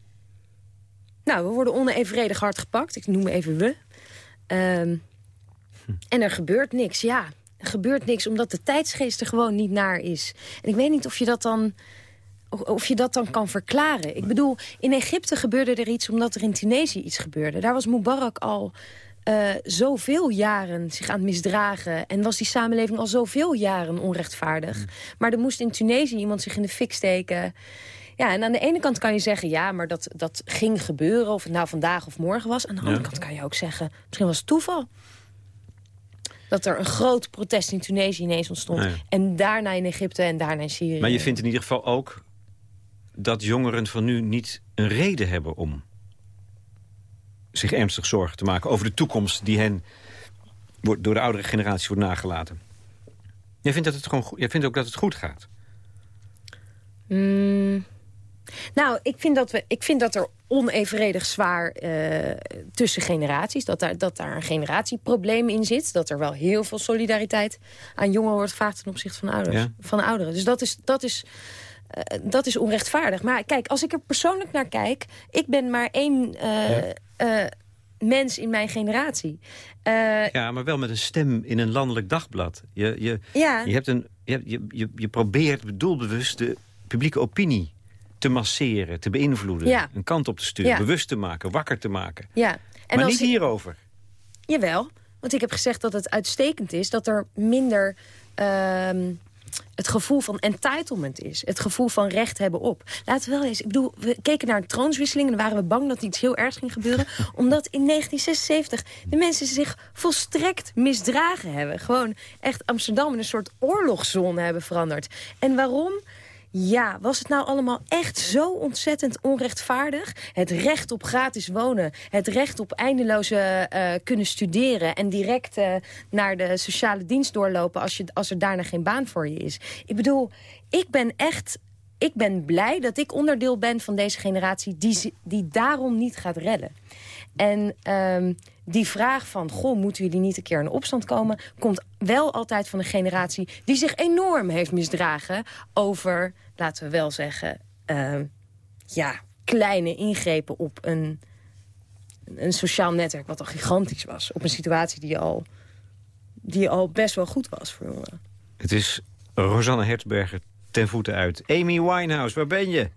D: nou, we worden onevenredig hard gepakt. Ik noem even we. Ehm, en er gebeurt niks, ja. Er gebeurt niks omdat de tijdsgeest er gewoon niet naar is. En ik weet niet of je dat dan of je dat dan kan verklaren. Ik bedoel, in Egypte gebeurde er iets omdat er in Tunesië iets gebeurde. Daar was Mubarak al uh, zoveel jaren zich aan het misdragen... en was die samenleving al zoveel jaren onrechtvaardig. Mm. Maar er moest in Tunesië iemand zich in de fik steken... Ja, en aan de ene kant kan je zeggen... ja, maar dat, dat ging gebeuren, of het nou vandaag of morgen was. Aan de andere kant kan je ook zeggen... misschien was het toeval. Dat er een groot protest in Tunesië ineens ontstond. En daarna in Egypte en daarna in Syrië.
C: Maar je vindt in ieder geval ook... dat jongeren van nu niet een reden hebben om zich ernstig zorgen te maken... over de toekomst die hen door de oudere generatie wordt nagelaten. Jij vindt, dat het gewoon, jij vindt ook dat het goed gaat?
D: Mm. Nou, ik vind dat, we, ik vind dat er onevenredig zwaar uh, tussen generaties... Dat daar, dat daar een generatieprobleem in zit. Dat er wel heel veel solidariteit aan jongeren wordt gevraagd... ten opzichte van, ouders, van ouderen. Dus dat is, dat, is, dat is onrechtvaardig. Maar kijk, als ik er persoonlijk naar kijk... ik ben maar één... Uh, mens in mijn generatie.
C: ja, maar wel met een stem in een landelijk dagblad. Je, je, ja. je, hebt een, je, je, je probeert doelbewust de publieke opinie te masseren, te beïnvloeden. Een kant op te sturen, bewust te maken, wakker te maken. Ja. En maar niet hierover.
D: Jawel, want ik heb gezegd dat het uitstekend is... dat er minder uh, het gevoel van entitlement is. Het gevoel van recht hebben op. Laten we wel eens... Ik bedoel, we keken naar de troonswisseling... en waren we bang dat iets heel ergs ging gebeuren. omdat in 1976 de mensen zich volstrekt misdragen hebben. Gewoon echt Amsterdam in een soort oorlogszone hebben veranderd. En waarom? Ja, was het nou allemaal echt zo ontzettend onrechtvaardig? Het recht op gratis wonen, het recht op eindeloze uh, kunnen studeren... en direct uh, naar de sociale dienst doorlopen als, je, als er daarna geen baan voor je is. Ik bedoel, ik ben echt ik ben blij dat ik onderdeel ben van deze generatie... die, die daarom niet gaat redden. En um, die vraag van, goh, moeten jullie niet een keer in opstand komen... komt wel altijd van een generatie die zich enorm heeft misdragen... over, laten we wel zeggen, uh, ja, kleine ingrepen op een, een sociaal netwerk... wat al gigantisch was, op een situatie die al, die al best wel goed was voor jongeren.
E: Het is Rosanne Hertzberger ten voeten uit. Amy Winehouse, waar ben je?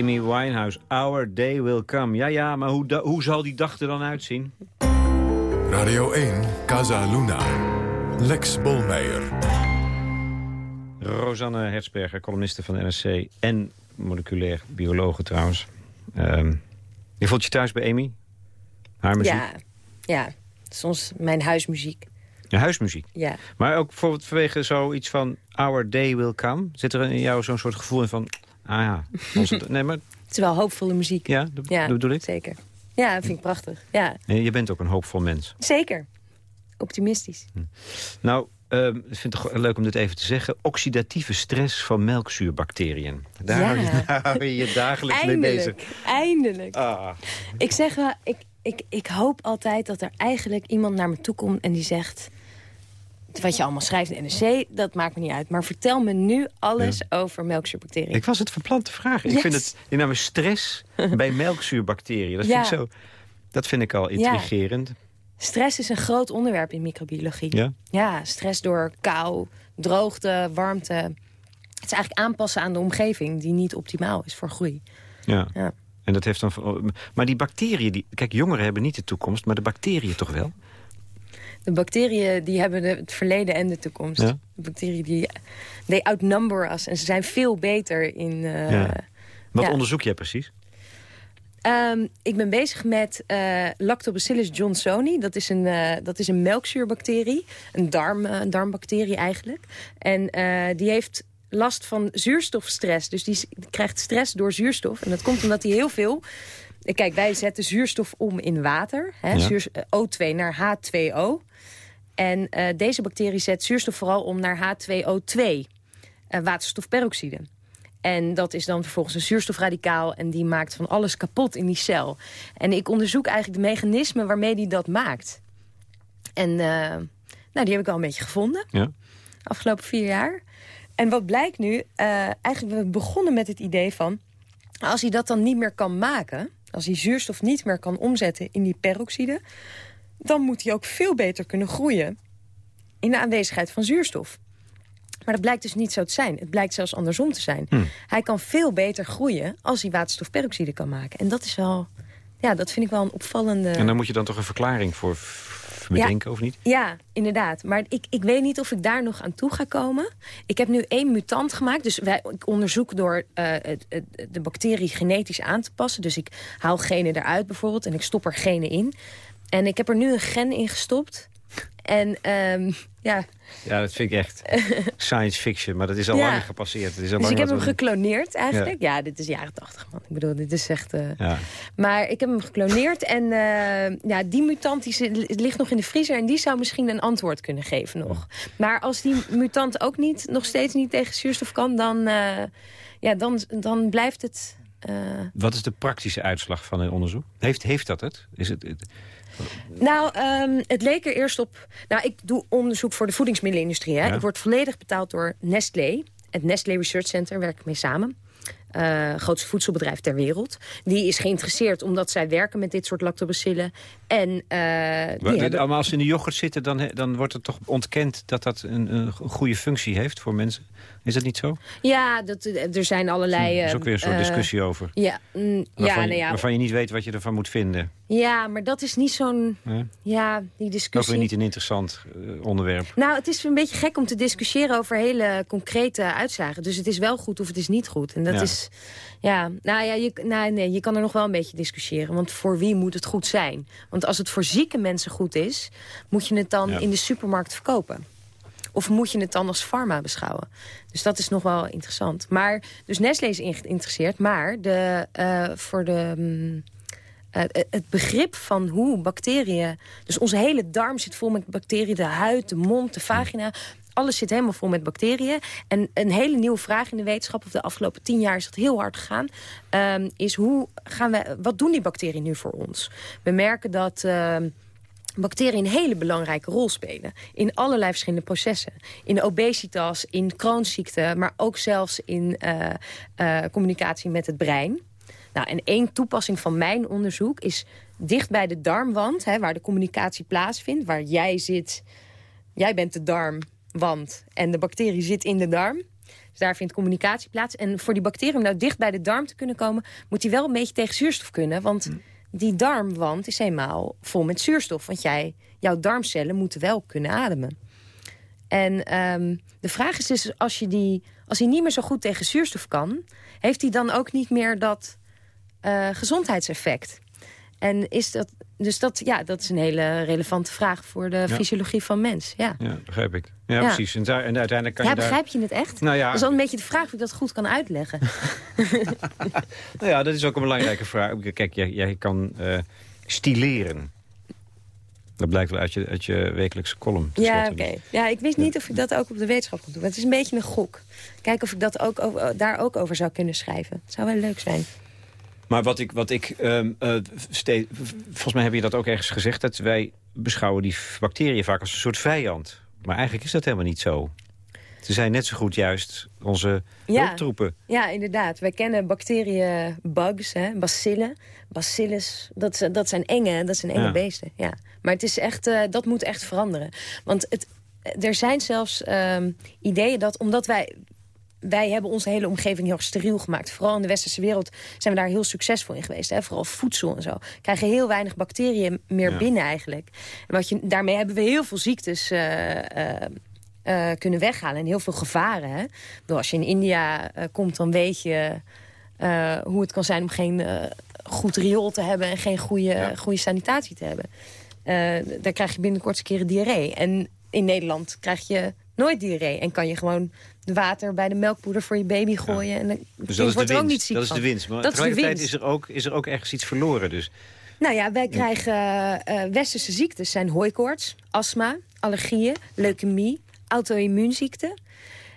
E: Amy Winehouse, Our Day Will Come. Ja, ja, maar hoe, hoe zal die dag er dan uitzien?
B: Radio 1, Casa Luna. Lex Bolmeijer.
E: Rosanne Hertzberger, columniste van de NRC en moleculair biologe trouwens. Um, je voelt je thuis bij Amy? Haar muziek?
D: Ja, ja. soms mijn huismuziek.
E: Je huismuziek?
D: Ja.
E: Maar ook bijvoorbeeld vanwege zoiets van Our Day Will Come. Zit er in jou zo'n soort gevoel in van... Ah ja, nee, maar...
D: Het is wel hoopvolle muziek.
E: Ja, dat, ja, bedoel ik?
D: Zeker. Ja, dat vind ik prachtig. Ja.
E: En je bent ook een hoopvol mens.
D: Zeker. Optimistisch. Hm.
E: Nou, uh, ik vind het leuk om dit even te zeggen. Oxidatieve stress van melkzuurbacteriën. Daar, hou, je, daar hou je je dagelijks
D: mee
E: bezig.
D: Eindelijk. Ah. Ik zeg wel, ik, ik, ik hoop altijd dat er eigenlijk iemand naar me toe komt en die zegt wat je allemaal schrijft in NRC, dat maakt me niet uit. Maar vertel me nu alles over melkzuurbacteriën.
E: Ik was het verplant te vragen. Ik vind het, die naam stress bij melkzuurbacteriën. Dat, vind ik zo, dat vind ik al intrigerend.
D: Stress is een groot onderwerp in microbiologie.
E: Ja?
D: Ja, stress door kou, droogte, warmte. Het is eigenlijk aanpassen aan de omgeving die niet optimaal is voor groei.
E: Ja. ja. En dat heeft dan, maar die bacteriën, die, kijk, jongeren hebben niet de toekomst, maar de bacteriën toch wel?
D: De bacteriën die hebben het verleden en de toekomst. De bacteriën die they outnumber us en ze zijn veel beter in. Uh,
E: Wat onderzoek jij precies?
D: Um, ik ben bezig met uh, Lactobacillus johnsoni. Dat is een, uh, dat is een melkzuurbacterie. Een, darm, uh, een darmbacterie eigenlijk. En die heeft last van zuurstofstress. Dus die krijgt stress door zuurstof. En dat komt omdat hij heel veel... Kijk, wij zetten zuurstof om in water. Hè, ja. zuur, O2 naar H2O. En deze bacterie zet zuurstof vooral om naar H2O2. waterstofperoxide. En dat is dan vervolgens een zuurstofradicaal... en die maakt van alles kapot in die cel. En ik onderzoek eigenlijk de mechanismen waarmee die dat maakt. En uh, nou, die heb ik al een beetje gevonden. Ja. Afgelopen vier jaar. En wat blijkt nu? Uh, eigenlijk, we begonnen met het idee van... als hij dat dan niet meer kan maken... als hij zuurstof niet meer kan omzetten in die peroxide... dan moet hij ook veel beter kunnen groeien... in de aanwezigheid van zuurstof. Maar dat blijkt dus niet zo te zijn. Het blijkt zelfs andersom te zijn. Hmm. Hij kan veel beter groeien als hij waterstofperoxide kan maken. En dat is wel... Ja, dat vind ik wel een opvallende...
C: En daar moet je dan toch een verklaring voor bedenken, of niet?
D: Ja, inderdaad. Maar ik, ik weet niet of ik daar nog aan toe ga komen. Ik heb nu één mutant gemaakt. Dus wij, ik onderzoek door uh, het, het, de bacterie genetisch aan te passen. Dus ik haal genen eruit bijvoorbeeld en ik stop er genen in. En ik heb er nu een gen in gestopt. En um, ja,
C: ja, dat vind ik echt science fiction. Maar dat is al lang gepasseerd. Het is al
D: dus
C: lang
D: ik heb hem gekloneerd eigenlijk. Ja. dit is jaren tachtig, man. Ik bedoel, dit is echt... Uh... Ja. Maar ik heb hem gekloneerd. En uh, ja, die mutant die ligt nog in de vriezer. En die zou misschien een antwoord kunnen geven nog. Maar als die mutant ook niet, nog steeds niet tegen zuurstof kan... dan, uh, ja, dan, dan blijft het...
C: Wat is de praktische uitslag van het onderzoek? Heeft, heeft dat het? Is het, het
D: nou, um, het leek er eerst op... Nou, ik doe onderzoek voor de voedingsmiddelenindustrie. Hè. Ik word volledig betaald door Nestlé. Het Nestlé Research Center werk ik mee samen. Uh, grootste voedselbedrijf ter wereld. Die is geïnteresseerd omdat zij werken met dit soort lactobacillen. En, uh,
C: die hebben... Maar als ze in de yoghurt zitten, dan, dan wordt het toch ontkend... dat dat een, een goede functie heeft voor mensen? Is dat niet zo?
D: Ja, dat, er zijn allerlei...
C: Er is ook weer een soort uh, discussie over.
D: Ja, mm,
C: waarvan,
D: ja, nou ja,
C: waarvan je niet weet wat je ervan moet vinden.
D: Ja, maar dat is niet zo'n... Ja? ja? die discussie...
C: Ook weer niet een interessant onderwerp.
D: Nou, het is een beetje gek om te discussiëren over hele concrete uitslagen. Dus het is wel goed of het is niet goed. En dat ja. is... Ja, nou ja, je, nou, nee, je kan er nog wel een beetje discussiëren. Want voor wie moet het goed zijn? Want als het voor zieke mensen goed is... moet je het dan in de supermarkt verkopen. Of moet je het dan als pharma beschouwen? Dus dat is nog wel interessant. Maar, dus Nestlé is geïnteresseerd, maar de, uh, voor de... Um, uh, het begrip van hoe bacteriën... Dus onze hele darm zit vol met bacteriën. De huid, de mond, de vagina. Alles zit helemaal vol met bacteriën. En een hele nieuwe vraag in de wetenschap... of de afgelopen tien jaar is dat heel hard gegaan... Um, is hoe gaan we, wat doen die bacteriën nu voor ons? We merken dat... Uh, bacteriën een hele belangrijke rol spelen. In allerlei verschillende processen. In obesitas, in kroonziekte, maar ook zelfs in uh, uh, communicatie met het brein. Nou, en één toepassing van mijn onderzoek is dicht bij de darmwand... Hè, waar de communicatie plaatsvindt, waar jij zit... Jij bent de darmwand en de bacterie zit in de darm. Dus daar vindt communicatie plaats. En voor die bacterie om nou dicht bij de darm te kunnen komen... moet die wel een beetje tegen zuurstof kunnen, want... Mm die darmwand is eenmaal vol met zuurstof. Want jij, jouw darmcellen moeten wel kunnen ademen. En um, de vraag is dus, als, je die, als hij niet meer zo goed tegen zuurstof kan... heeft hij dan ook niet meer dat uh, gezondheidseffect? En is dat, dus dat, ja, dat is een hele relevante vraag voor de fysiologie van mens. Ja,
C: ja begrijp ik. Ja, precies. En, daar, en uiteindelijk kan
D: ja,
C: je daar...
D: begrijp je het echt? Nou ja. Dat is wel een beetje de vraag of ik dat goed kan uitleggen.
C: nou ja, dat is ook een belangrijke vraag. Kijk, jij, jij kan uh, stileren. Dat blijkt wel uit je, uit je wekelijkse column.
D: Ja, oké. Ja, ik wist niet of ik dat ook op de wetenschap kon doen. Het is een beetje een gok. Kijken of ik dat ook over, daar ook over zou kunnen schrijven. Het zou wel leuk zijn.
C: Maar wat ik, wat ik um, uh, steeds, volgens mij heb je dat ook ergens gezegd... dat wij beschouwen die bacteriën vaak als een soort vijand. Maar eigenlijk is dat helemaal niet zo. Ze zijn net zo goed juist onze ja, hulptroepen.
D: Ja, inderdaad. Wij kennen bacteriën, bugs, hè, bacillen. Bacillus, dat, dat zijn enge, dat zijn enge ja. beesten. Ja. Maar het is echt, uh, dat moet echt veranderen. Want het, er zijn zelfs um, ideeën dat, omdat wij wij hebben onze hele omgeving heel steriel gemaakt. Vooral in de westerse wereld zijn we daar heel succesvol in geweest. Hè? Vooral voedsel en zo. Krijgen heel weinig bacteriën meer ja. binnen eigenlijk. En wat je, daarmee hebben we heel veel ziektes... Uh, uh, uh, kunnen weghalen en heel veel gevaren. Hè? als je in India komt, dan weet je... hoe het kan zijn om geen goed riool te hebben... en geen goede, goede sanitatie te hebben. daar krijg je binnenkort een keer diarree. En in Nederland krijg je nooit diarree. En kan je gewoon water bij de melkpoeder voor je baby gooien. En dan
C: dus dat is wordt
D: de winst. ook niet ziek
C: Dat is de winst. Maar tegelijkertijd is er, ook, is er ook ergens iets verloren. Dus.
D: Nou ja, wij krijgen uh, westerse ziektes. zijn hooikoorts, astma, allergieën, leukemie, auto-immuunziekten.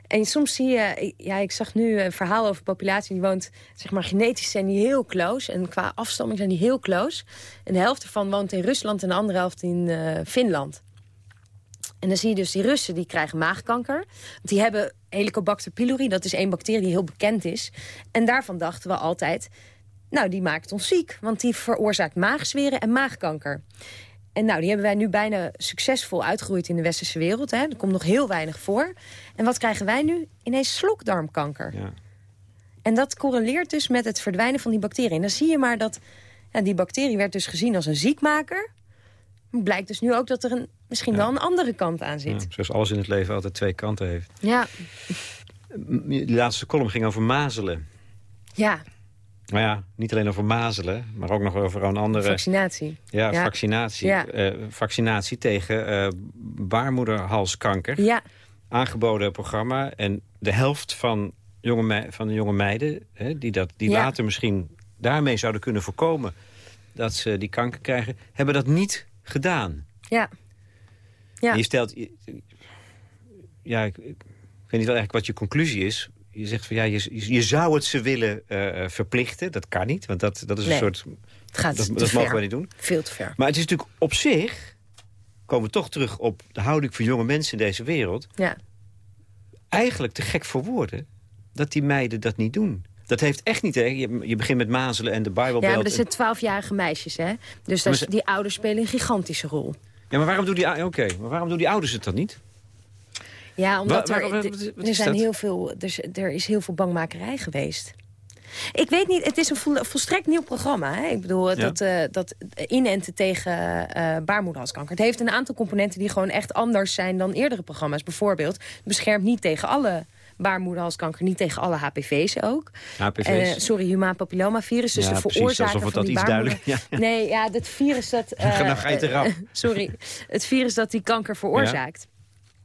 D: En soms zie je, ja, ik zag nu een verhaal over een populatie... die woont, zeg maar, genetisch zijn die heel close. En qua afstamming zijn die heel close. En de helft ervan woont in Rusland en de andere helft in uh, Finland. En dan zie je dus die Russen, die krijgen maagkanker. Want die hebben Helicobacter pylori, dat is één bacterie die heel bekend is. En daarvan dachten we altijd, nou, die maakt ons ziek. Want die veroorzaakt maagzweren en maagkanker. En nou, die hebben wij nu bijna succesvol uitgeroeid in de westerse wereld. Hè. Er komt nog heel weinig voor. En wat krijgen wij nu? Ineens slokdarmkanker. Ja. En dat correleert dus met het verdwijnen van die bacterie. En dan zie je maar dat ja, die bacterie werd dus gezien als een ziekmaker blijkt dus nu ook dat er een, misschien wel een andere kant aan zit.
C: zoals alles in het leven altijd twee kanten heeft.
D: Ja.
C: De laatste column ging over mazelen.
D: Ja.
C: Maar ja, niet alleen over mazelen, maar ook nog over een andere...
D: Vaccinatie.
C: Ja, vaccinatie. Ja. Uh, vaccinatie tegen uh, baarmoederhalskanker.
D: Ja.
C: Aangeboden programma. En de helft van, jonge van de jonge meiden... Hè, die, dat, die later misschien daarmee zouden kunnen voorkomen... dat ze die kanker krijgen, hebben dat niet gedaan.
D: Ja. ja.
C: je stelt... Ja, ik, ik, weet niet wel eigenlijk wat je conclusie is. Je zegt van ja, je, je zou het ze willen uh, verplichten. Dat kan niet, want dat, dat is een soort...
D: Het gaat
C: dat, dat mogen we niet doen.
D: Veel te ver.
C: Maar het is natuurlijk op zich... komen we toch terug op de houding van jonge mensen in deze wereld.
D: Ja.
C: Eigenlijk te gek voor woorden dat die meiden dat niet doen. Dat heeft echt niet, hè? Je, je begint met mazelen en de Bijbelbelt.
D: Ja, maar dat zijn twaalfjarige meisjes, hè? Dus dat die ouders spelen een gigantische rol.
C: Ja, maar waarom doen die, oké, maar waarom doen die ouders het dan niet?
D: Ja, omdat er, er, zijn heel veel, er, er is heel veel bangmakerij geweest. Ik weet niet, het is een volstrekt nieuw programma. Hè? Ik bedoel, dat, uh, dat inenten tegen uh, baarmoederhalskanker. Het heeft een aantal componenten die gewoon echt anders zijn dan eerdere programma's. Bijvoorbeeld, het beschermt niet tegen alle baarmoederhalskanker niet tegen alle HPV's ook.
C: HPV's? Uh,
D: sorry, humaan papillomavirus. Dus ja, de veroorzaker precies, van die dat baarmoeder... Ja. Nee, ja, het virus dat...
C: Uh, nou ga je te rap.
D: sorry, het virus dat die kanker veroorzaakt.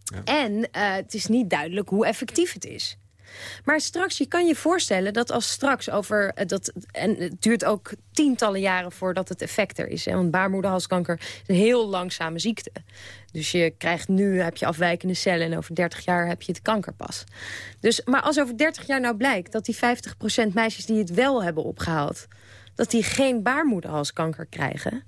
D: Ja. En uh, het is niet duidelijk hoe effectief het is. Maar straks, je kan je voorstellen dat als straks over... Eh, dat, en het duurt ook tientallen jaren voordat het effect er is. Hè, want baarmoederhalskanker is een heel langzame ziekte. Dus je krijgt nu, heb je afwijkende cellen... en over 30 jaar heb je het kanker pas. Dus, maar als over 30 jaar nou blijkt dat die 50% meisjes die het wel hebben opgehaald... dat die geen baarmoederhalskanker krijgen...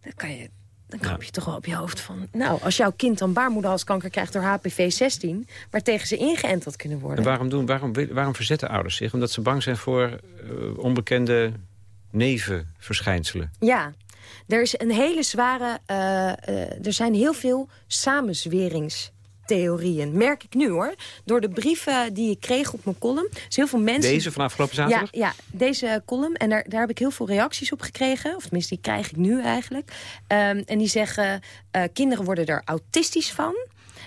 D: dan kan je dan krap je toch wel op je hoofd van... nou, als jouw kind dan baarmoederhalskanker krijgt door HPV 16... waar tegen ze ingeënt had kunnen worden.
C: En waarom, doen, waarom, waarom verzetten ouders zich? Omdat ze bang zijn voor uh, onbekende nevenverschijnselen.
D: Ja, er is een hele zware... Uh, uh, er zijn heel veel samenzwerings theorieën. Merk ik nu hoor. Door de brieven die ik kreeg op mijn column. Dus heel veel mensen...
C: Deze van afgelopen zaterdag?
D: Ja, ja deze column. En daar, daar heb ik heel veel reacties op gekregen. Of tenminste, die krijg ik nu eigenlijk. Um, en die zeggen, uh, kinderen worden er autistisch van.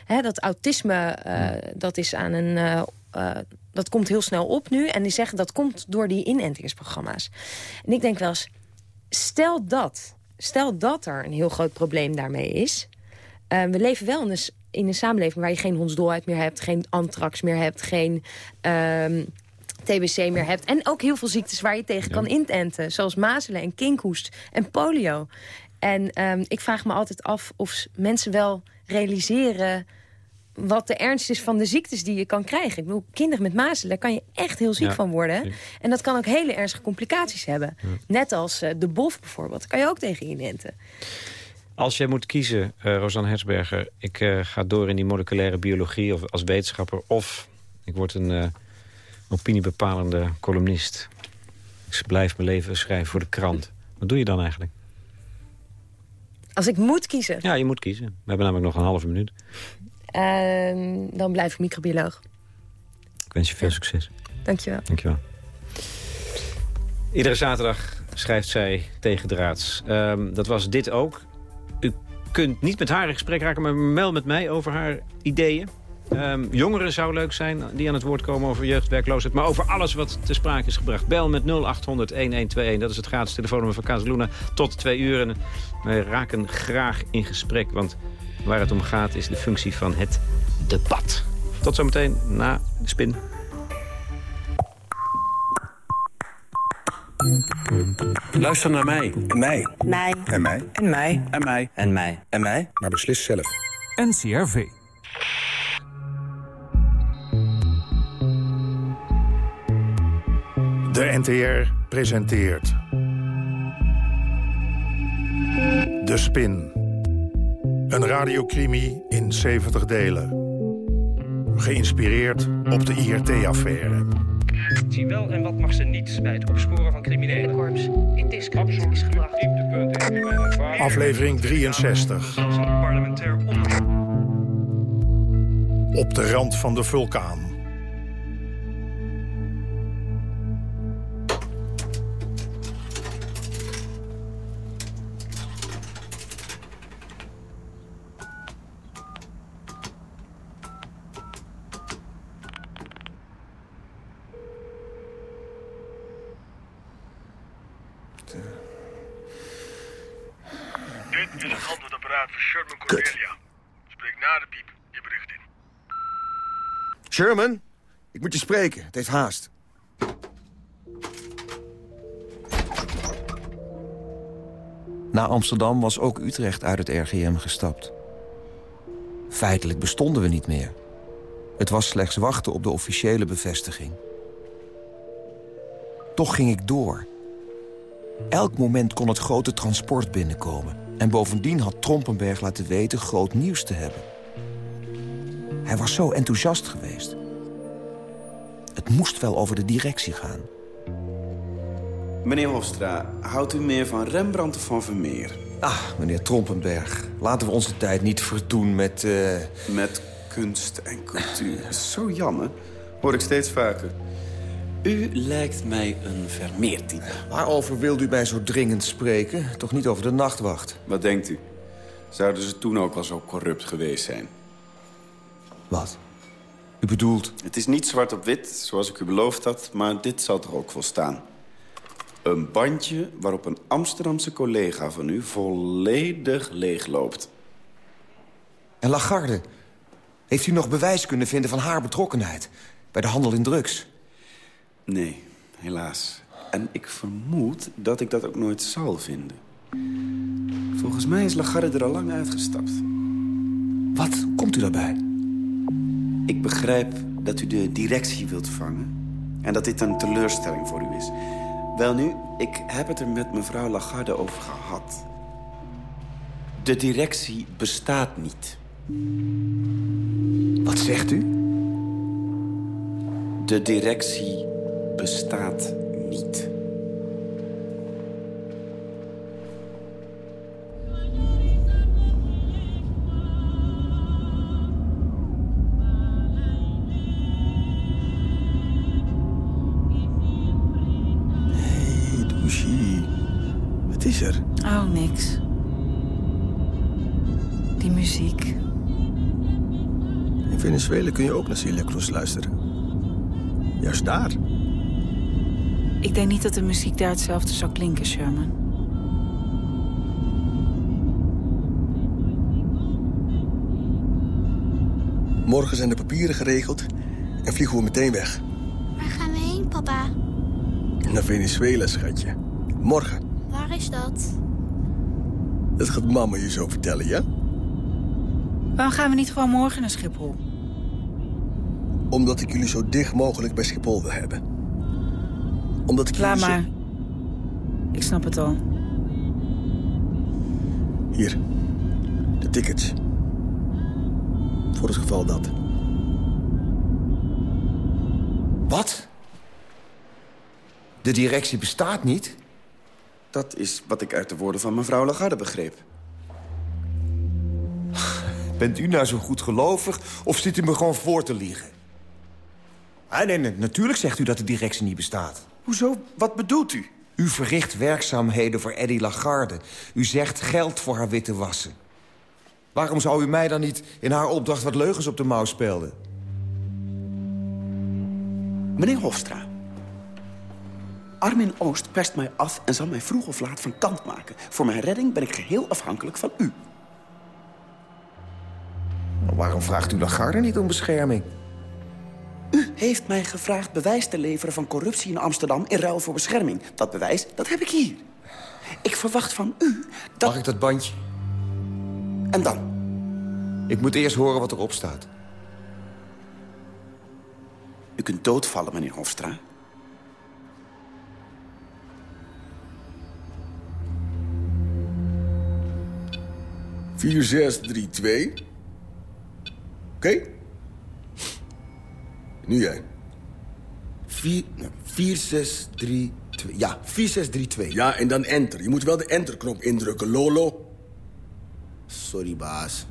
D: Hè, dat autisme, uh, dat is aan een... Uh, dat komt heel snel op nu. En die zeggen dat komt door die inentingsprogramma's. En ik denk wel eens, stel dat, stel dat er een heel groot probleem daarmee is. Uh, we leven wel in een in een samenleving waar je geen hondsdolheid meer hebt... geen antrax meer hebt, geen... Um, TBC meer hebt. En ook heel veel ziektes waar je tegen kan intenten. Zoals mazelen en kinkhoest en polio. En um, ik vraag me altijd af of mensen wel realiseren wat de ernst is van de ziektes die je kan krijgen. Ik bedoel, kinderen met mazelen, daar kan je echt heel ziek van worden. En dat kan ook hele ernstige complicaties hebben. Net als uh, de bof bijvoorbeeld, kan je ook tegen inenten.
C: Als jij moet kiezen, uh, Rosanne Herzberger... ik uh, ga door in die moleculaire biologie of als wetenschapper... of ik word een uh, opiniebepalende columnist. Ik blijf mijn leven schrijven voor de krant. Wat doe je dan eigenlijk?
D: Als ik moet kiezen?
C: Ja, je moet kiezen. We hebben namelijk nog een halve minuut.
D: Ehm, dan blijf ik microbioloog.
C: Ik wens je veel succes.
D: Dankjewel.
C: Dankjewel. Iedere zaterdag schrijft zij tegendraads. Um, dat was dit ook kunt niet met haar in gesprek raken, maar wel met mij over haar ideeën. Um, jongeren zou leuk zijn die aan het woord komen over jeugdwerkloosheid. Maar over alles wat te sprake is gebracht. Bel met 0800-1121. Dat is het gratis telefoonnummer van Casaluna. Tot twee uur. En wij raken graag in gesprek. Want waar het om gaat is de functie van het debat. Tot zometeen na de spin.
F: Luister naar mij.
G: En mij.
H: Mij.
G: En mij.
H: En mij.
F: En mij.
H: En mij.
G: En mij. Maar beslis zelf.
B: NCRV.
I: De NTR presenteert... De Spin. Een radiocrimi in 70 delen. Geïnspireerd op de IRT-affaire.
J: Zie wel en wat mag ze niet bij het opsporen van criminelen.
K: korps in is gebracht.
I: Aflevering 63.
J: parlementair onderzoek.
I: Op de rand van de vulkaan.
L: Sherman,
M: ik moet je spreken. Het heeft haast. Na Amsterdam was ook Utrecht uit het RGM gestapt. Feitelijk bestonden we niet meer. Het was slechts wachten op de officiële bevestiging. Toch ging ik door. Elk moment kon het grote transport binnenkomen. En bovendien had Trompenberg laten weten groot nieuws te hebben. Hij was zo enthousiast geweest. Het moest wel over de directie gaan.
N: Meneer Hofstra, houdt u meer van Rembrandt of van Vermeer?
M: Ah, meneer Trompenberg, laten we onze tijd niet verdoen met... Uh...
N: Met kunst en cultuur. Zo jammer. Hoor ik steeds vaker. U lijkt mij een Vermeer-type.
M: Waarover wilt u mij zo dringend spreken? Toch niet over de nachtwacht?
N: Wat denkt u? Zouden ze toen ook al zo corrupt geweest zijn?
M: Wat? U bedoelt...
N: Het is niet zwart op wit, zoals ik u beloofd had... maar dit zal toch ook volstaan. Een bandje waarop een Amsterdamse collega van u volledig leegloopt.
M: En Lagarde? Heeft u nog bewijs kunnen vinden van haar betrokkenheid... bij de handel in drugs?
N: Nee, helaas. En ik vermoed dat ik dat ook nooit zal vinden. Volgens mij is Lagarde er al lang uitgestapt.
M: Wat komt u daarbij?
N: Ik begrijp dat u de directie wilt vangen... en dat dit een teleurstelling voor u is. Welnu, ik heb het er met mevrouw Lagarde over gehad. De directie bestaat niet.
M: Wat zegt u?
N: De directie bestaat niet.
O: Niks. Die muziek.
G: In Venezuela kun je ook naar Celia Cruz luisteren. Juist daar.
O: Ik denk niet dat de muziek daar hetzelfde zou klinken, Sherman.
G: Morgen zijn de papieren geregeld en vliegen we meteen weg.
P: Waar gaan we heen, papa?
G: Naar Venezuela, schatje. Morgen.
P: Waar is dat?
G: Dat gaat mama je zo vertellen, ja?
O: Waarom gaan we niet gewoon morgen naar Schiphol?
G: Omdat ik jullie zo dicht mogelijk bij Schiphol wil hebben. Omdat ik
O: Laat
G: jullie
O: maar. Ik snap het al.
G: Hier. De tickets. Voor het geval dat.
M: Wat? De directie bestaat niet?
N: Dat is wat ik uit de woorden van mevrouw Lagarde begreep.
M: Bent u nou zo goed gelovig of zit u me gewoon voor te liegen? Ah, nee, nee, natuurlijk zegt u dat de directie niet bestaat.
N: Hoezo? Wat bedoelt u?
M: U verricht werkzaamheden voor Eddie Lagarde. U zegt geld voor haar witte wassen. Waarom zou u mij dan niet in haar opdracht wat leugens op de mouw spelden?
N: Meneer Hofstra. Armin Oost pest mij af en zal mij vroeg of laat van kant maken. Voor mijn redding ben ik geheel afhankelijk van u.
M: Maar waarom vraagt u Lagarde niet om bescherming?
N: U heeft mij gevraagd bewijs te leveren van corruptie in Amsterdam... in ruil voor bescherming. Dat bewijs, dat heb ik hier. Ik verwacht van u dat...
M: Mag ik dat bandje?
N: En dan?
M: Ik moet eerst horen wat erop staat.
N: U kunt doodvallen, meneer Hofstra.
G: Vier, zes, drie, twee. Oké? Nu jij.
H: 4, 4, 6, 3, 2. Ja, 4, 6, 3, 2.
G: Ja, en dan enter. Je moet wel de enterknop indrukken, Lolo.
H: Sorry, baas.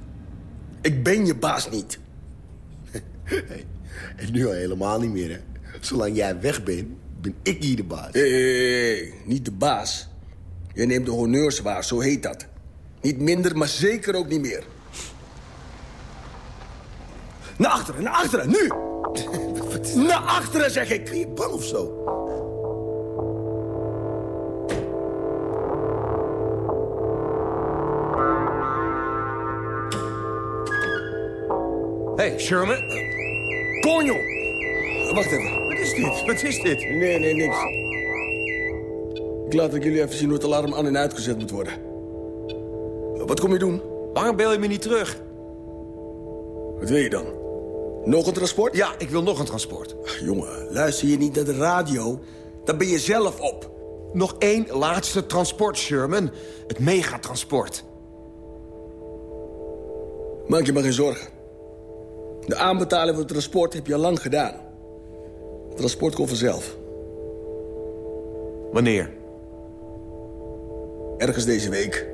G: Ik ben je baas niet.
H: hey, en nu al helemaal niet meer, hè. Zolang jij weg bent, ben ik hier de baas.
G: Hé, hey, hey, niet de baas. Jij neemt de honneurs waar, zo heet dat. Niet minder, maar zeker ook niet meer. Naar achteren, naar achteren, nu! naar achteren, zeg ik!
H: Ben je bang of zo?
M: hey, Sherman.
G: Konjo! Wacht even.
M: Wat is dit? Wat is dit?
G: Nee, nee, niks. Ik laat ik jullie even zien hoe het alarm aan en uitgezet moet worden. Wat kom je doen?
M: Waarom bel je me niet terug?
G: Wat wil je dan? Nog een transport?
M: Ja, ik wil nog een transport.
G: Ach, jongen, luister je niet naar de radio? Dan ben je zelf op.
M: Nog één laatste transport, Sherman. Het megatransport.
G: Maak je maar geen zorgen. De aanbetaling voor het transport heb je al lang gedaan. Het transport komt vanzelf.
M: Wanneer?
G: Ergens deze week.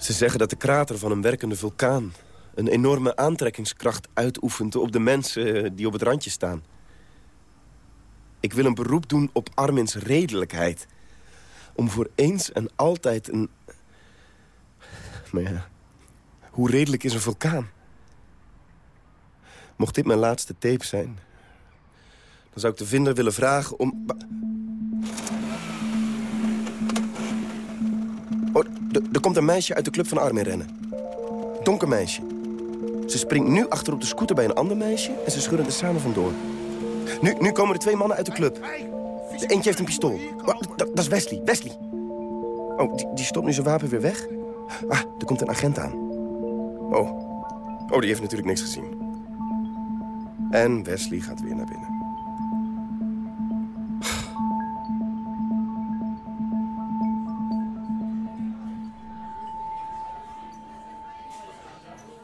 Q: Ze zeggen dat de krater van een werkende vulkaan... een enorme aantrekkingskracht uitoefent op de mensen eh, die op het randje staan. Ik wil een beroep doen op Armin's redelijkheid. Om voor eens en altijd een... Maar ja, hoe redelijk is een vulkaan? Mocht dit mijn laatste tape zijn... dan zou ik de vinder willen vragen om... Oh, er komt een meisje uit de club van Armin rennen. Donker meisje. Ze springt nu achter op de scooter bij een ander meisje... en ze schudden er samen vandoor. Nu, nu komen er twee mannen uit de club. De eentje heeft een pistool. Oh, dat, dat is Wesley. Wesley. Oh, die, die stopt nu zijn wapen weer weg. Ah, er komt een agent aan. Oh. Oh, die heeft natuurlijk niks gezien. En Wesley gaat weer naar binnen.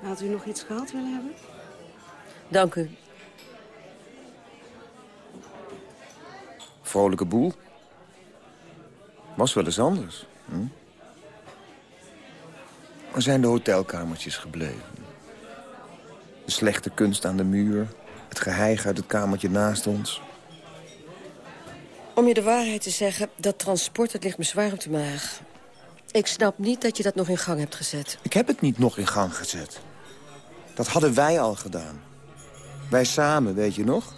R: Had u nog iets gehad willen hebben?
S: Dank u.
M: Vrolijke boel. Was wel eens anders. Hm? Zijn de hotelkamertjes gebleven? De slechte kunst aan de muur. Het geheig uit het kamertje naast ons.
S: Om je de waarheid te zeggen, dat transport, het ligt me zwaar op de maag. Ik snap niet dat je dat nog in gang hebt gezet.
M: Ik heb het niet nog in gang gezet. Dat hadden wij al gedaan. Wij samen, weet je nog?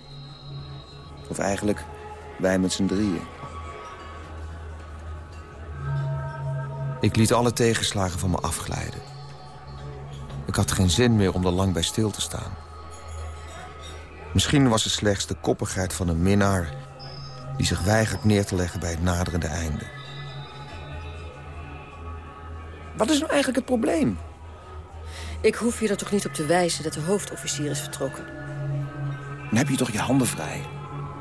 M: Of eigenlijk, wij met z'n drieën. Ik liet alle tegenslagen van me afglijden. Ik had geen zin meer om er lang bij stil te staan. Misschien was het slechts de koppigheid van een minnaar... die zich weigert neer te leggen bij het naderende einde. Wat is nou eigenlijk het probleem?
S: Ik hoef je er toch niet op te wijzen dat de hoofdofficier is vertrokken?
M: Dan heb je toch je handen vrij?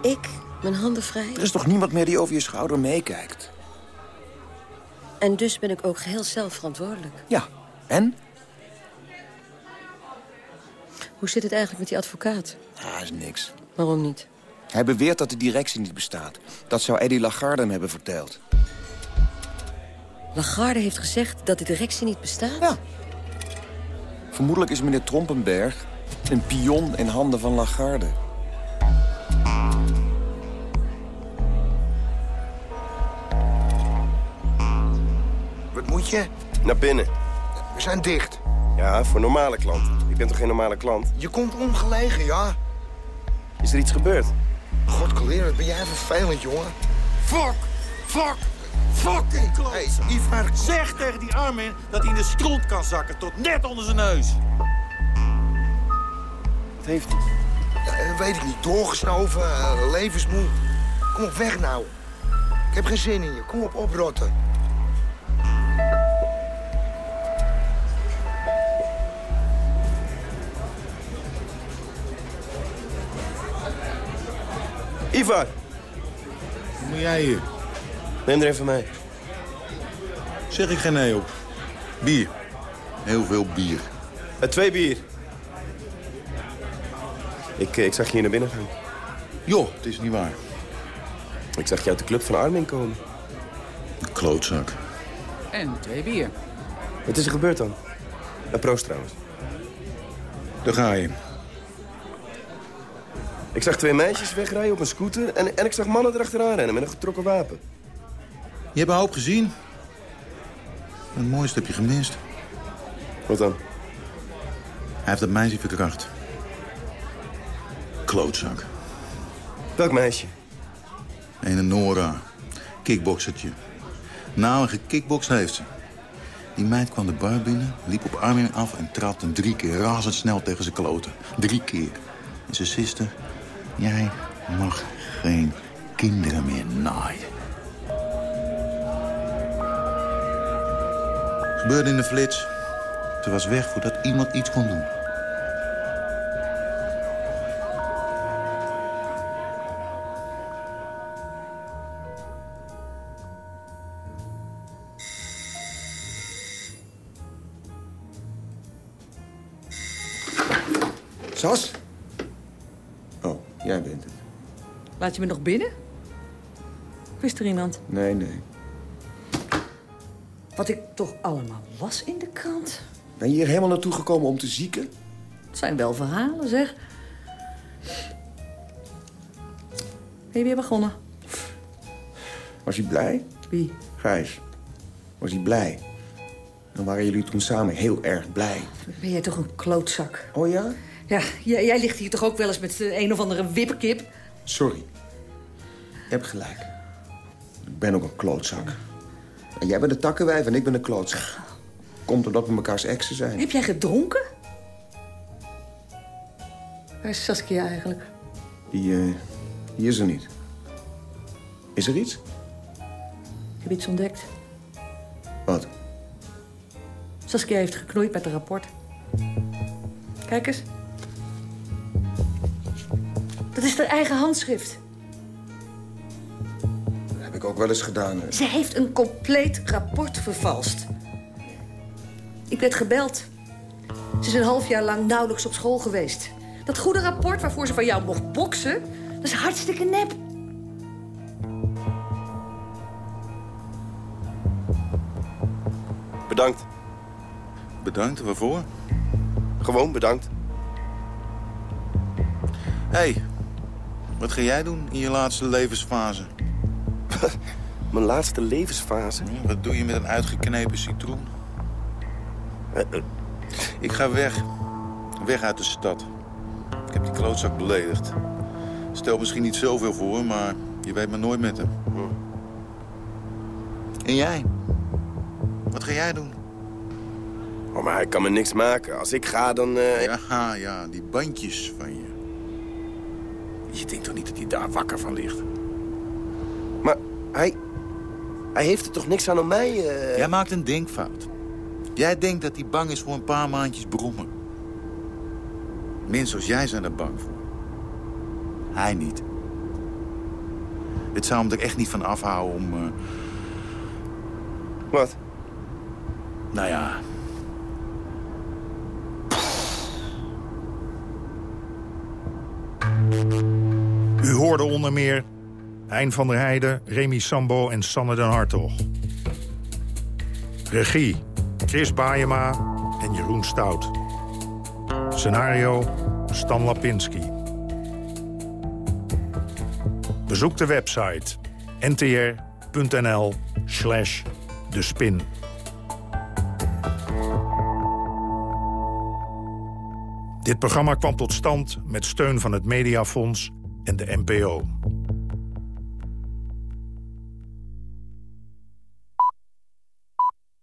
S: Ik? Mijn handen vrij?
M: Er is toch niemand meer die over je schouder meekijkt?
S: En dus ben ik ook geheel zelf verantwoordelijk?
M: Ja. En?
S: Hoe zit het eigenlijk met die advocaat?
M: Ah, is niks.
S: Waarom niet?
M: Hij beweert dat de directie niet bestaat. Dat zou Eddie Lagarde hem hebben verteld.
S: Lagarde heeft gezegd dat de directie niet bestaat? Ja.
M: Vermoedelijk is meneer Trompenberg een pion in handen van Lagarde.
H: Je?
Q: Naar binnen.
H: We zijn dicht.
Q: Ja, voor normale klanten. Ik ben toch geen normale klant?
H: Je komt ongelegen, ja.
Q: Is er iets gebeurd?
H: God, collega, wat ben jij vervelend, jongen. Fuck! Fuck! Fucking kloot! Hey, Ivar,
T: Zeg tegen die Armin dat hij in de stront kan zakken tot net onder zijn neus.
Q: Wat heeft hij?
H: Ja, dat weet ik niet. Doorgesnoven, eh, levensmoe. Kom op, weg nou. Ik heb geen zin in je. Kom op, oprotten.
Q: Ivar!
T: Wat moet jij hier?
Q: Neem er even mee.
T: Zeg ik geen nee op. Bier. Heel veel bier.
Q: Uh, twee bier. Ik, eh, ik zag je hier naar binnen gaan.
T: Joh, het is niet waar.
Q: Ik zag je uit de club van Armin komen.
T: Een klootzak.
U: En twee bier.
Q: Wat is er gebeurd dan? En proost trouwens.
T: Daar ga je.
Q: Ik zag twee meisjes wegrijden op een scooter... en, en ik zag mannen erachteraan rennen met een getrokken wapen.
T: Je hebt een hoop gezien. Het mooiste heb je gemist.
Q: Wat dan?
T: Hij heeft dat meisje verkracht. Klootzak.
Q: Welk meisje?
T: Een Nora. Kickboksertje. Nou, en gekickbokst heeft ze. Die meid kwam de bar binnen, liep op Armin af... en trapte hem drie keer razendsnel tegen zijn kloten. Drie keer. En ze siste... Jij mag geen kinderen meer naaien. Gebeurde in de flits. Ze was weg voordat iemand iets kon doen.
U: Je me nog binnen? Of is er iemand?
M: Nee, nee.
U: Wat ik toch allemaal las in de krant?
M: Ben je hier helemaal naartoe gekomen om te zieken?
U: Het zijn wel verhalen, zeg. Ben je weer begonnen?
M: Was hij blij?
U: Wie?
M: Gijs. Was hij blij? Dan waren jullie toen samen heel erg blij.
U: Ben jij toch een klootzak?
M: Oh ja?
U: Ja, jij, jij ligt hier toch ook wel eens met een of andere wipkip?
M: Sorry. Je hebt gelijk. Ik ben ook een klootzak. En jij bent een takkenwijf en ik ben een klootzak. Komt omdat we mekaars exen zijn.
U: Heb jij gedronken? Waar is Saskia eigenlijk?
M: Die, eh, die is er niet. Is er iets?
U: Ik heb iets ontdekt.
M: Wat?
U: Saskia heeft geknoeid met een rapport. Kijk eens. Dat is haar eigen handschrift.
M: Ik ook wel eens gedaan. hè.
U: Ze heeft een compleet rapport vervalst. Ik werd gebeld. Ze is een half jaar lang nauwelijks op school geweest. Dat goede rapport waarvoor ze van jou mocht boksen... dat is hartstikke nep.
Q: Bedankt.
T: Bedankt, waarvoor?
Q: Gewoon bedankt.
T: Hé, hey, wat ga jij doen in je laatste levensfase?
Q: Mijn laatste levensfase?
T: Wat doe je met een uitgeknepen citroen? Ik ga weg. Weg uit de stad. Ik heb die klootzak beledigd. Stel misschien niet zoveel voor, maar je weet maar nooit met hem. En jij? Wat ga jij doen?
Q: Oh, maar hij kan me niks maken. Als ik ga, dan... eh,
T: Ja, ja, die bandjes van je. Je denkt toch niet dat hij daar wakker van ligt?
Q: Hij... Hij heeft er toch niks aan om mij... eh?
T: Jij maakt een denkfout. Jij denkt dat hij bang is voor een paar maandjes brommen. Mensen zoals jij zijn er bang voor. Hij niet. Dit zou hem er echt niet van afhouden om... eh,
Q: Wat?
T: Nou ja...
I: U hoorde onder meer Hein van der Heijden, Remy Sambo en Sanne den Hartog. Regie, Chris Baayema en Jeroen Stout. Scenario, Stan Lapinski. Bezoek de website ntr.nl slash de spin. Dit programma kwam tot stand met steun van het Mediafonds en de NPO.